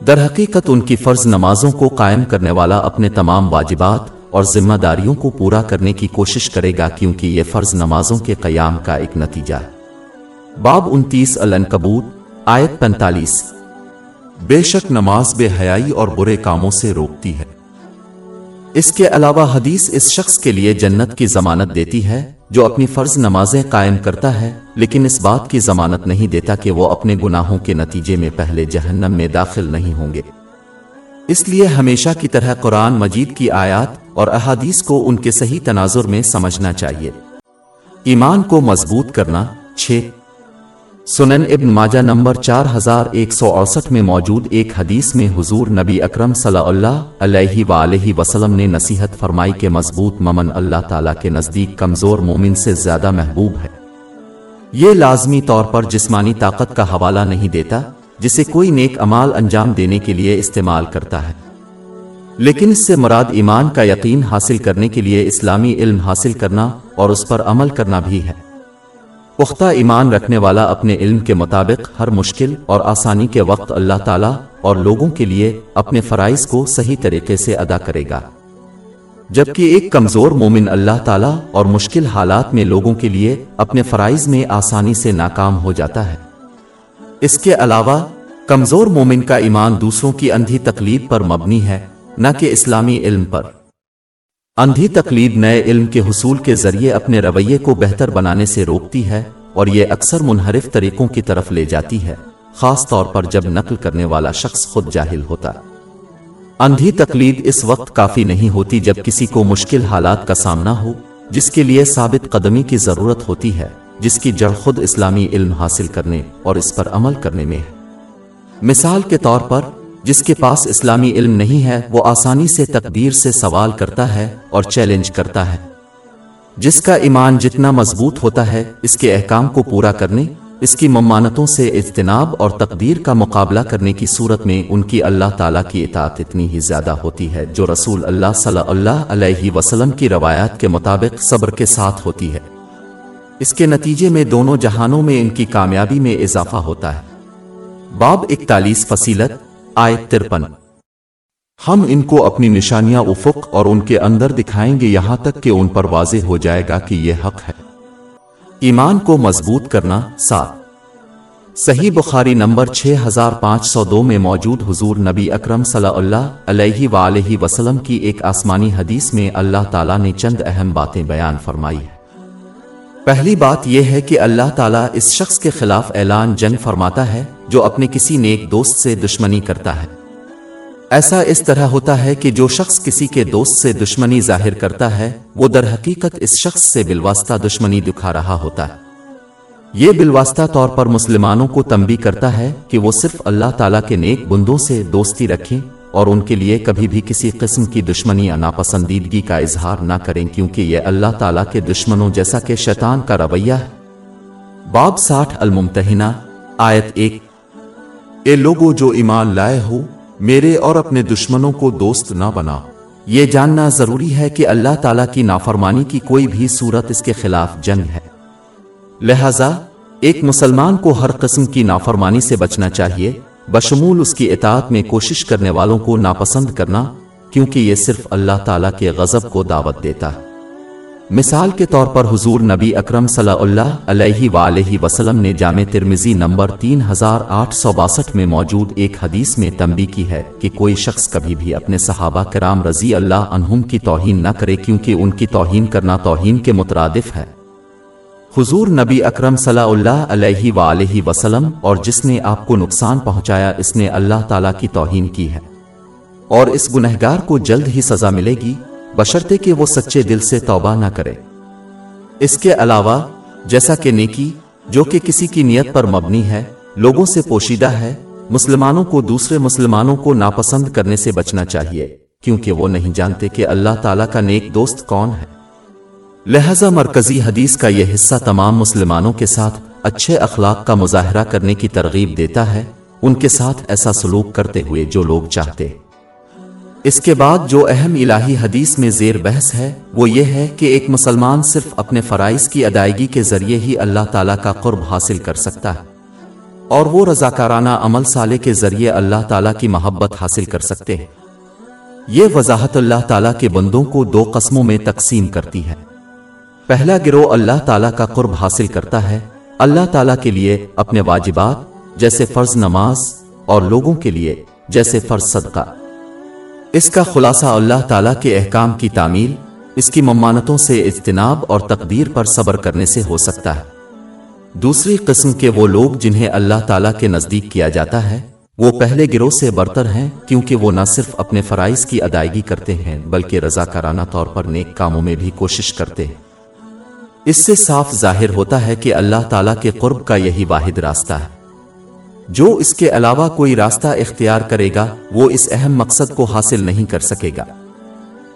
در حقیقت ان کی فرض نمازوں کو قائم کرنے والا اپنے تمام واجبات اور ذمہ داریوں کو پورا کرنے کی کوشش کرے گا کیونکہ یہ فرض نمازوں کے قیام کا ایک نتیجہ ہے۔ باب انتیس الانکبوت آیت پینتالیس۔ بے شک نماز بے حیائی اور برے کاموں سے روکتی ہے۔ اس کے علاوہ حدیث اس شخص کے لیے جنت کی ضمانت دیتی ہے جو اپنی فرض نمازیں قائم کرتا ہے، لیکن اس بات کی ضمانت نہیں دیتا کہ وہ اپنے گناہوں کے نتیجے میں پہلے جہنم میں داخل نہیں ہوں گے۔ اس لیے ہمیشہ کی طرح قرآن مجید کی آیات اور احادیث کو ان کے صحیح تناظر میں سمجھنا چاہیے۔ ایمان کو مضبوط کرنا، چھ۔ سنن ابن ماجہ نمبر چار ہزار ایک سو اڑسٹھ میں موجود ایک حدیث میں حضور نبی اکرم صلی اللہ علیہ وآلہ وسلم نے نصیحت فرمائی کے مضبوط ممن اللہ تعالیٰ کے نزدیک کمزور مومن سے زیادہ محبوب ہے۔ یہ لازمی طور پر جسمانی طاقت کا حوالہ نہیں دیتا، جسے کوئی نیک امال انجام دینے کے لیے استعمال کرتا ہے۔ لیکن اس سے مراد ایمان کا یقین حاصل کرنے کے لیے اسلامی علم حاصل کرنا اور اس پر عمل کرنا بھی ہے۔ پختہ ایمان رکھنے والا اپنے علم کے مطابق ہر مشکل اور آسانی کے وقت اللہ تعالیٰ اور لوگوں کے لیے اپنے فرائض کو صحیح طریقے سے ادا کرے گا۔ جبکہ ایک کمزور مومن اللہ تعالیٰ اور مشکل حالات میں لوگوں کے لیے اپنے فرائض میں آسانی سے ناکام ہو جاتا ہے۔ اس کے علاوہ، کمزور مومن کا ایمان دوسروں کی اندھی تقلید پر مبنی ہے۔ نہ کہ اسلامی علم پر۔ اندھی تقلید نئے علم کے حصول کے ذریعے اپنے رویے کو بہتر بنانے سے روکتی ہے اور یہ اکثر منحرف طریقوں کی طرف لے جاتی ہے، خاص طور پر جب نقل کرنے والا شخص خود جاہل ہوتا۔ اندھی تقلید اس وقت کافی نہیں ہوتی جب کسی کو مشکل حالات کا سامنا ہو، جس کے لیے ثابت قدمی کی ضرورت ہوتی ہے، جس کی جڑ خود اسلامی علم حاصل کرنے اور اس پر عمل کرنے میں۔ ہے مثال کے طور پر جس کے پاس اسلامی علم نہیں ہے، وہ آسانی سے تقدیر سے سوال کرتا ہے اور چیلنج کرتا ہے۔ جس کا ایمان جتنا مضبوط ہوتا ہے، اس کے احکام کو پورا کرنے، اس کی ممانتوں سے اجتناب اور تقدیر کا مقابلہ کرنے کی صورت میں ان کی اللہ تعالیٰ کی اطاعت اتنی ہی زیادہ ہوتی ہے جو رسول اللہ صلی اللہ علیہ وسلم کی روایات کے مطابق صبر کے ساتھ ہوتی ہے۔ اس کے نتیجے میں دونوں جہانوں میں ان کی کامیابی میں اضافہ ہوتا ہے۔ باب اکتالیس فصیلت آیت ترپن۔ ہم ان کو اپنی نشانیاں افق اور ان کے اندر دکھائیں گے یہاں تک کہ ان پر واضح ہو جائے گا کہ یہ حق ہے۔ ایمان کو مضبوط کرنا سات صحیح بخاری نمبر چھ ہزار پانچ سو دو میں موجود حضور نبی اکرم صلی اللہ علیہ وآلہ وسلم کی ایک آسمانی حدیث میں اللہ تعالیٰ نے چند اہم باتیں بیان فرمائی ہے پہلی بات یہ ہے کہ اللہ تعالیٰ اس شخص کے خلاف اعلان جنگ فرماتا ہے جو اپنے کسی نیک دوست سے دشمنی کرتا ہے۔ ایسا اس طرح ہوتا ہے کہ جو شخص کسی کے دوست سے دشمنی ظاہر کرتا ہے، وہ در حقیقت اس شخص سے بالواسطہ دشمنی دکھا رہا ہوتا ہے۔ یہ بالواسطہ طور پر مسلمانوں کو تنبی کرتا ہے کہ وہ صرف اللہ تعالیٰ کے نیک بندوں سے دوستی رکھیں۔ اور ان کے لیے کبھی بھی کسی قسم کی دشمنی یا ناپسندیدگی کا اظہار نہ کریں کیونکہ یہ اللہ تعالیٰ کے دشمنوں جیسا کہ شیطان کا رویہ ہے۔ باب ساٹھ الممتحنہ، آیت ایک۔ اے لوگو جو ایمان لائے ہو، میرے اور اپنے دشمنوں کو دوست نہ بنا یہ جاننا ضروری ہے کہ اللہ تعالیٰ کی نافرمانی کی کوئی بھی صورت اس کے خلاف جنگ ہے۔ لہذا، ایک مسلمان کو ہر قسم کی نافرمانی سے بچنا چاہیے۔ بشمول اس کی اطاعت میں کوشش کرنے والوں کو ناپسند کرنا، کیونکہ یہ صرف اللہ تعالیٰ کے غضب کو دعوت دیتا ہے۔ مثال کے طور پر حضور نبی اکرم صلی اللہ علیہ وآلہ وسلم نے جامع ترمزی نمبر تین ہزار آٹھ سو باسٹھ میں موجود ایک حدیث میں تنبی کی ہے کہ کوئی شخص کبھی بھی اپنے صحابہ کرام رضی اللہ عنہم کی توہین نہ کرے، کیونکہ ان کی توہین کرنا توہین کے مترادف ہے۔ حضور نبی اکرم صلی اللہ علیہ وآلہ وسلم اور جس نے آپ کو نقصان پہنچایا، اس نے اللہ تعالیٰ کی توہین کی ہے۔ اور اس گنہگار کو جلد ہی سزا ملے گی بشرتے کہ وہ سچے دل سے توبہ نہ کرے۔ اس کے علاوہ، جیسا کہ نیکی، جو کہ کسی کی نیت پر مبنی ہے، لوگوں سے پوشیدہ ہے، مسلمانوں کو دوسرے مسلمانوں کو ناپسند کرنے سے بچنا چاہیے، کیونکہ وہ نہیں جانتے کہ اللہ تعالیٰ کا نیک دوست کون ہے۔ لہذا مرکزی حدیث کا یہ حصہ تمام مسلمانوں کے ساتھ اچھے اخلاق کا مظاہرہ کرنے کی ترغیب دیتا ہے، ان کے ساتھ ایسا سلوک کرتے ہوئے جو لوگ چاہتے۔ اس کے بعد جو اہم الہی حدیث میں زیر بحث ہے، وہ یہ ہے کہ ایک مسلمان صرف اپنے فرائض کی ادائیگی کے ذریعے ہی اللہ تعالیٰ کا قرب حاصل کر سکتا ہے، اور وہ رضاکارانہ عمل سالے کے ذریعے اللہ تعالیٰ کی محبت حاصل کر سکتے ہیں۔ یہ وضاحت اللہ تعالیٰ کے بندوں کو دو قسموں میں تقسیم کرتی ہے۔ پہلا گروہ اللہ تعالیٰ کا قرب حاصل کرتا ہے۔ اللہ تعالیٰ کے لیے اپنے واجبات، جیسے فرض نماز، اور لوگوں کے لیے، جیسے فرض صدقہ۔ اس کا خلاصہ اللہ تعالیٰ کے احکام کی تعمیل، اس کی ممانتوں سے اجتناب اور تقدیر پر صبر کرنے سے ہو سکتا ہے۔ دوسری قسم کے وہ لوگ جنہیں اللہ تعالیٰ کے نزدیک کیا جاتا ہے، وہ پہلے گروہ سے برتر ہیں، کیونکہ وہ نہ صرف اپنے فرائض کی ادائیگی کرتے ہیں، بلکہ رضاکارانہ طور پر نیک کاموں میں بھی کوشش کرتے ہیں۔ اس سے صاف ظاہر ہوتا ہے کہ اللہ تعالیٰ کے قرب کا یہی واحد راستہ ہے۔ جو اس کے علاوہ کوئی راستہ اختیار کرے گا، وہ اس اہم مقصد کو حاصل نہیں کر سکے گا۔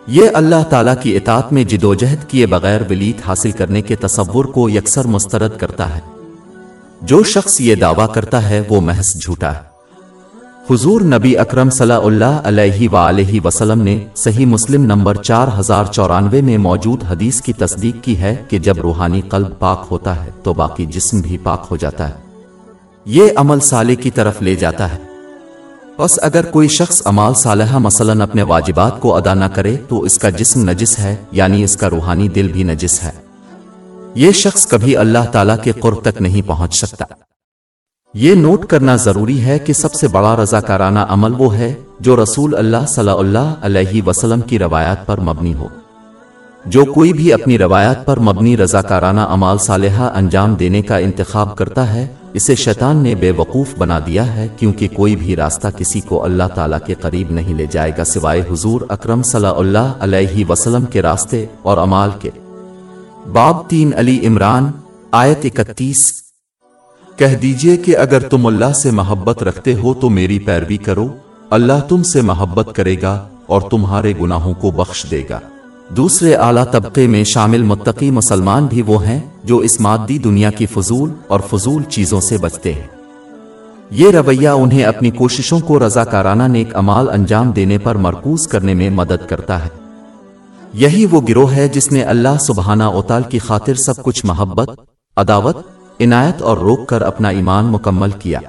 یہ اللہ تعالیٰ کی اطاعت میں جدوجہد کیے بغیر ولیت حاصل کرنے کے تصور کو یکسر مسترد کرتا ہے۔ جو شخص یہ دعویٰ کرتا ہے، وہ محض جھوٹا ہے۔ حضور نبی اکرم صلی اللہ علیہ وآلہ وسلم نے صحیح مسلم نمبر چار ہزار چورانوے میں موجود حدیث کی تصدیق کی ہے کہ جب روحانی قلب پاک ہوتا ہے تو باقی جسم بھی پاک ہو جاتا ہے۔ یہ عمل صالح کی طرف لے جاتا ہے۔ بس اگر کوئی شخص عمال صالحہ مثلا اپنے واجبات کو ادا نہ کرے تو اس کا جسم نجس ہے یعنی اس کا روحانی دل بھی نجس ہے۔ یہ شخص کبھی اللہ تعالیٰ کے قرب تک نہیں پہنچ سکتا۔ یہ نوٹ کرنا ضروری ہے کہ سب سے بڑا رضاکارانہ عمل وہ ہے جو رسول اللہ صلی اللہ علیہ وسلم کی روایات پر مبنی ہو۔ جو کوئی بھی اپنی روایات پر مبنی رضاکارانہ عمال صالحہ انجام دینے کا انتخاب کرتا ہے، اسے شیطان نے بے وقوف بنا دیا ہے کیونکہ کوئی بھی راستہ کسی کو اللہ تعالیٰ کے قریب نہیں لے جائے گا سوائے حضور اکرم صلی اللہ علیہ وسلم کے راستے اور امال کے۔ باب تین علی عمران، آیت اکتیس کہہ دیجیے کہ اگر تم اللہ سے محبت رکھتے ہو تو میری پیروی کرو۔ اللہ تم سے محبت کرے گا اور تمہارے گناہوں کو بخش دے گا۔ دوسرے اعلیٰ طبقے میں شامل متقی مسلمان بھی وہ ہیں جو اس مادی دنیا کی فضول اور فضول چیزوں سے بچتے ہیں۔ یہ رویہ انہیں اپنی کوششوں کو رضاکارانہ نیک امال انجام دینے پر مرکوز کرنے میں مدد کرتا ہے۔ یہی وہ گروہ ہے جس نے اللہ سبحانہ اوتال کی خاطر سب کچھ محبت، عداوت عنایت اور روک کر اپنا ایمان مکمل کیا۔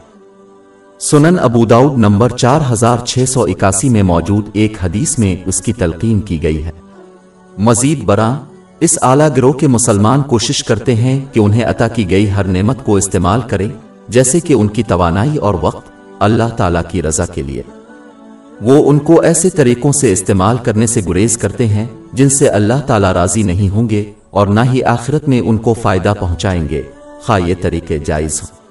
سنن ابو نمبر چار ہزار چھ سو اکاسی میں موجود ایک حدیث میں اس کی تلقین کی گئی ہے۔ مزید برآں اس اعلیٰ گروہ کے مسلمان کوشش کرتے ہیں کہ انہیں عطا کی گئی ہر نعمت کو استعمال کریں، جیسے کہ ان کی توانائی اور وقت اللہ تعالیٰ کی رضا کے لیے۔ وہ ان کو ایسے طریقوں سے استعمال کرنے سے گریز کرتے ہیں جن سے اللہ تعالیٰ راضی نہیں ہوں گے اور نہ ہی آخرت میں ان کو فائدہ پہنچائیں گے۔ خواہ یہ طریقے جائز ہوں۔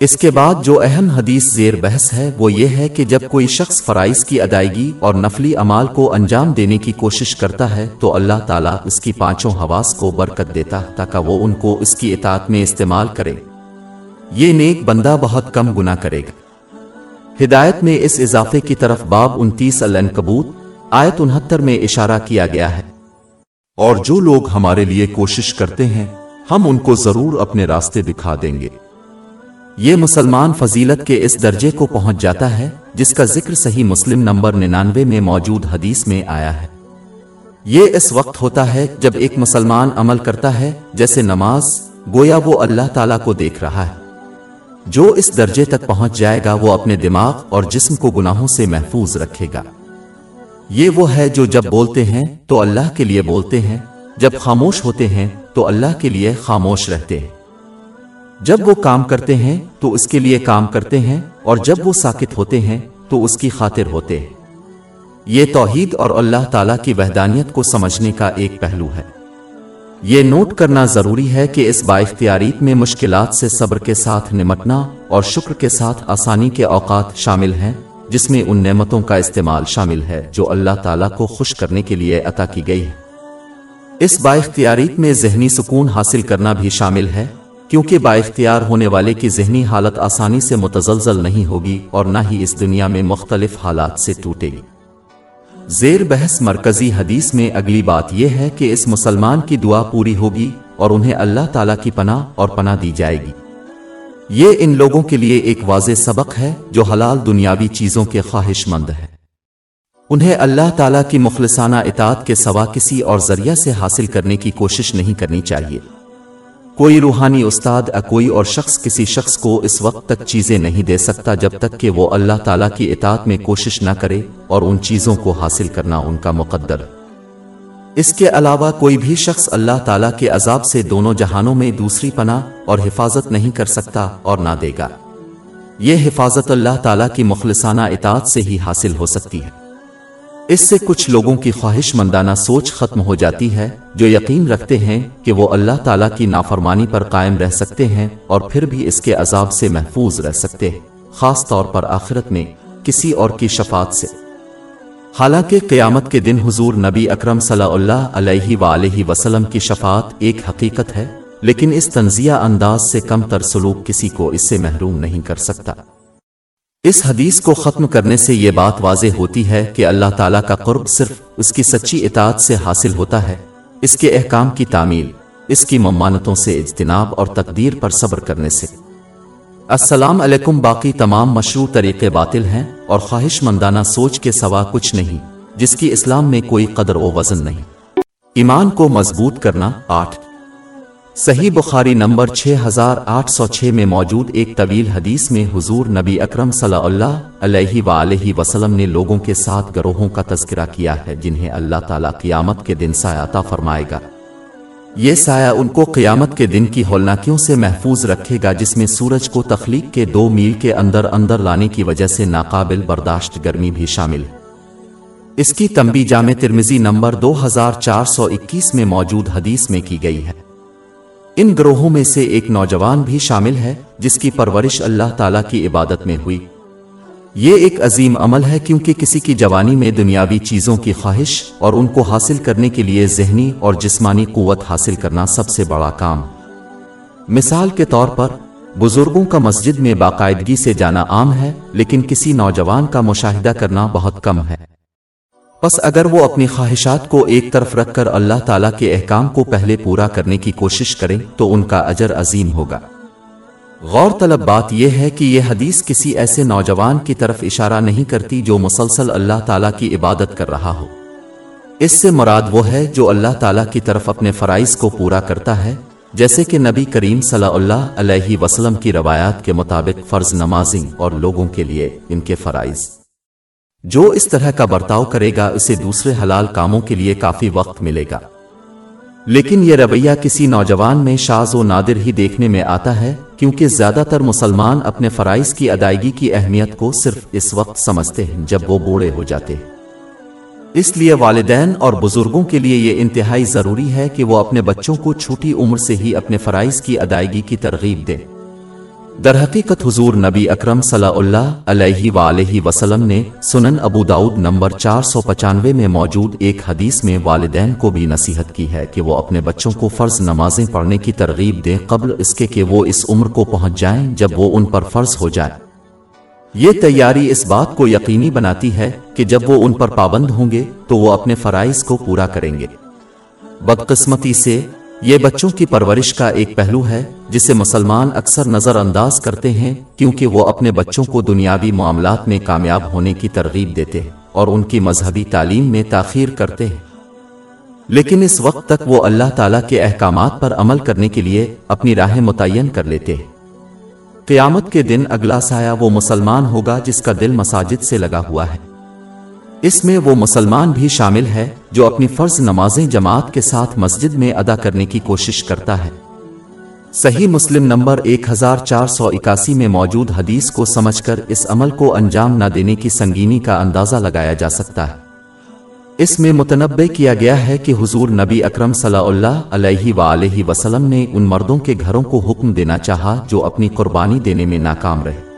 اس کے بعد جو اہم حدیث زیر بحث ہے، وہ یہ ہے کہ جب کوئی شخص فرائض کی ادائیگی اور نفلی امال کو انجام دینے کی کوشش کرتا ہے، تو اللہ تعالیٰ اس کی پانچوں حواس کو برکت دیتا تاکہ وہ ان کو اس کی اطاعت میں استعمال کرے۔ یہ نیک بندہ بہت کم گنا کرے گا۔ ہدایت میں اس اضافے کی طرف باب انتیس الانکبوت آیت انہتر میں اشارہ کیا گیا ہے۔ اور جو لوگ ہمارے لیے کوشش کرتے ہیں ہم ان کو ضرور اپنے راستے دکھا دیں گے۔ یہ مسلمان فضیلت کے اس درجے کو پہنچ جاتا ہے جس کا ذکر صحیح مسلم نمبر ننانوے میں موجود حدیث میں آیا ہے۔ یہ اس وقت ہوتا ہے جب ایک مسلمان عمل کرتا ہے جیسے نماز، گویا وہ اللہ تعالیٰ کو دیکھ رہا ہے۔ جو اس درجے تک پہنچ جائے گا وہ اپنے دماغ اور جسم کو گناہوں سے محفوظ رکھے گا۔ یہ وہ ہے جو جب بولتے ہیں تو اللہ کے لیے بولتے ہیں جب خاموش ہوتے ہیں تو اللہ کے لیے خاموش رہتے ہیں۔ جب وہ کام کرتے ہیں تو اس کے لیے کام کرتے ہیں اور جب وہ ساکت ہوتے ہیں تو اس کی خاطر ہوتے ہیں۔ یہ توحید اور اللہ تعالیٰ کی وحدانیت کو سمجھنے کا ایک پہلو ہے۔ یہ نوٹ کرنا ضروری ہے کہ اس بااختیاریت میں مشکلات سے صبر کے ساتھ نمٹنا اور شکر کے ساتھ آسانی کے اوقات شامل ہیں، جس میں ان نعمتوں کا استعمال شامل ہے جو اللہ تعالیٰ کو خوش کرنے کے لیے عطا کی گئی ہے اس بااختیاریت میں ذہنی سکون حاصل کرنا بھی شامل ہے، کیونکہ با اختیار ہونے والے کی ذہنی حالت آسانی سے متزلزل نہیں ہوگی اور نہ ہی اس دنیا میں مختلف حالات سے ٹوٹے گی۔ زیر بحث مرکزی حدیث میں اگلی بات یہ ہے کہ اس مسلمان کی دعا پوری ہوگی اور انہیں اللہ تعالیٰ کی پناہ اور پناہ دی جائے گی۔ یہ ان لوگوں کے لیے ایک واضح سبق ہے جو حلال دنیاوی چیزوں کے خواہش مند ہے۔ انہیں اللہ تعالیٰ کی مخلصانہ اطاعت کے سوا کسی اور ذریعہ سے حاصل کرنے کی کوشش نہیں کرنی چاہیے۔ کوئی روحانی استاد یا کوئی اور شخص کسی شخص کو اس وقت تک چیزیں نہیں دے سکتا جب تک کہ وہ اللہ تعالیٰ کی اطاعت میں کوشش نہ کرے اور ان چیزوں کو حاصل کرنا ان کا مقدر۔ اس کے علاوہ کوئی بھی شخص اللہ تعالیٰ کے عذاب سے دونوں جہانوں میں دوسری پناہ اور حفاظت نہیں کر سکتا اور نہ دے گا۔ یہ حفاظت اللہ تعالیٰ کی مخلصانہ اطاعت سے ہی حاصل ہو سکتی ہے۔ اس سے کچھ لوگوں کی خواہش مندانہ سوچ ختم ہو جاتی ہے، جو یقین رکھتے ہیں کہ وہ اللہ تعالیٰ کی نافرمانی پر قائم رہ سکتے ہیں اور پھر بھی اس کے عذاب سے محفوظ رہ سکتے ہیں، خاص طور پر آخرت میں کسی اور کی شفاعت سے۔ حالانکہ قیامت کے دن حضور نبی اکرم صلی اللہ علیہ وآلہ وسلم کی شفاعت ایک حقیقت ہے، لیکن اس تنزیہ انداز سے کم تر سلوک کسی کو اس سے محروم نہیں کر سکتا۔ اس حدیث کو ختم کرنے سے یہ بات واضح ہوتی ہے کہ اللہ تعالیٰ کا قرب صرف اس کی سچی اطاعت سے حاصل ہوتا ہے، اس کے احکام کی تعمیل، اس کی ممانتوں سے اجتناب اور تقدیر پر صبر کرنے سے۔ السلام علیکم، باقی تمام مشروع طریقے باطل ہیں اور خواہش مندانہ سوچ کے سوا کچھ نہیں، جس کی اسلام میں کوئی قدر و وزن نہیں۔ ایمان کو مضبوط کرنا، آٹھ۔ صحیح بخاری نمبر 6806 میں موجود ایک طویل حدیث میں حضور نبی اکرم صلی اللہ علیہ وآلہ وسلم نے لوگوں کے ساتھ گروہوں کا تذکرہ کیا ہے جنہیں اللہ تعالیٰ قیامت کے دن سایہ فرمائے گا۔ یہ سایہ ان کو قیامت کے دن کی ہولناکیوں سے محفوظ رکھے گا جس میں سورج کو تخلیق کے دو میل کے اندر اندر لانے کی وجہ سے ناقابل برداشت گرمی بھی شامل۔ ہے اس کی تمبی جامع ترمزی نمبر دو ہزار چار سو اکیس میں موجود حدیث میں کی گئی ہے۔ ان گروہوں میں سے ایک نوجوان بھی شامل ہے جس کی پرورش اللہ تعالی کی عبادت میں ہوئی۔ یہ ایک عظیم عمل ہے کیونکہ کسی کی جوانی میں دنیاوی چیزوں کی خواہش اور ان کو حاصل کرنے کے لیے ذہنی اور جسمانی قوت حاصل کرنا سب سے بڑا کام۔ مثال کے طور پر، بزرگوں کا مسجد میں باقاعدگی سے جانا عام ہے، لیکن کسی نوجوان کا مشاہدہ کرنا بہت کم ہے۔ پس اگر وہ اپنی خواہشات کو ایک طرف رکھ کر اللہ تعالیٰ کے احکام کو پہلے پورا کرنے کی کوشش کریں تو ان کا اجر عظیم ہوگا۔ غور طلب بات یہ ہے کہ یہ حدیث کسی ایسے نوجوان کی طرف اشارہ نہیں کرتی جو مسلسل اللہ تعالیٰ کی عبادت کر رہا ہو۔ اس سے مراد وہ ہے جو اللہ تعالیٰ کی طرف اپنے فرائض کو پورا کرتا ہے، جیسے کہ نبی کریم صلی اللہ علیہ وسلم کی روایات کے مطابق فرض نمازیں اور لوگوں کے لیے ان کے فرائض۔ جو اس طرح کا برتاؤ کرے گا، اسے دوسرے حلال کاموں کے لیے کافی وقت ملے گا۔ لیکن یہ رویہ کسی نوجوان میں شاز و نادر ہی دیکھنے میں آتا ہے، کیونکہ زیادہ تر مسلمان اپنے فرائض کی ادائیگی کی اہمیت کو صرف اس وقت سمجھتے ہیں جب وہ بوڑھے ہو جاتے ہیں۔ اس لیے والدین اور بزرگوں کے لیے یہ انتہائی ضروری ہے کہ وہ اپنے بچوں کو چھوٹی عمر سے ہی اپنے فرائض کی ادائیگی کی ترغیب دیں۔ در حقیقت حضور نبی اکرم صلی اللہ علیہ وآلہ وسلم نے سنن ابو داود نمبر چار سو پچانوے میں موجود ایک حدیث میں والدین کو بھی نصیحت کی ہے کہ وہ اپنے بچوں کو فرض نمازیں پڑھنے کی ترغیب دیں قبل اس کے کہ وہ اس عمر کو پہنچ جائیں جب وہ ان پر فرض ہو جائے۔ یہ تیاری اس بات کو یقینی بناتی ہے کہ جب وہ ان پر پابند ہوں گے تو وہ اپنے فرائض کو پورا کریں گے۔ بدقسمتی سے یہ بچوں کی پرورش کا ایک پہلو ہے، جسے مسلمان اکثر نظر انداز کرتے ہیں، کیونکہ وہ اپنے بچوں کو دنیاوی معاملات میں کامیاب ہونے کی ترغیب دیتے ہیں اور ان کی مذہبی تعلیم میں تاخیر کرتے ہیں۔ لیکن اس وقت تک وہ اللہ تعالیٰ کے احکامات پر عمل کرنے کے لیے اپنی راہیں متعین کر لیتے ہیں۔ قیامت کے دن اگلا سایہ وہ مسلمان ہوگا جس کا دل مساجد سے لگا ہوا ہے۔ اس میں وہ مسلمان بھی شامل ہے جو اپنی فرض نمازیں جماعت کے ساتھ مسجد میں ادا کرنے کی کوشش کرتا ہے۔ صحیح مسلم نمبر ایک ہزار چار سو اکاسی میں موجود حدیث کو سمجھ کر اس عمل کو انجام نہ دینے کی سنگینی کا اندازہ لگایا جا سکتا ہے۔ اس میں متنبع کیا گیا ہے کہ حضور نبی اکرم صلی اللہ علیہ وآلہ وسلم نے ان مردوں کے گھروں کو حکم دینا چاہا جو اپنی قربانی دینے میں ناکام رہے۔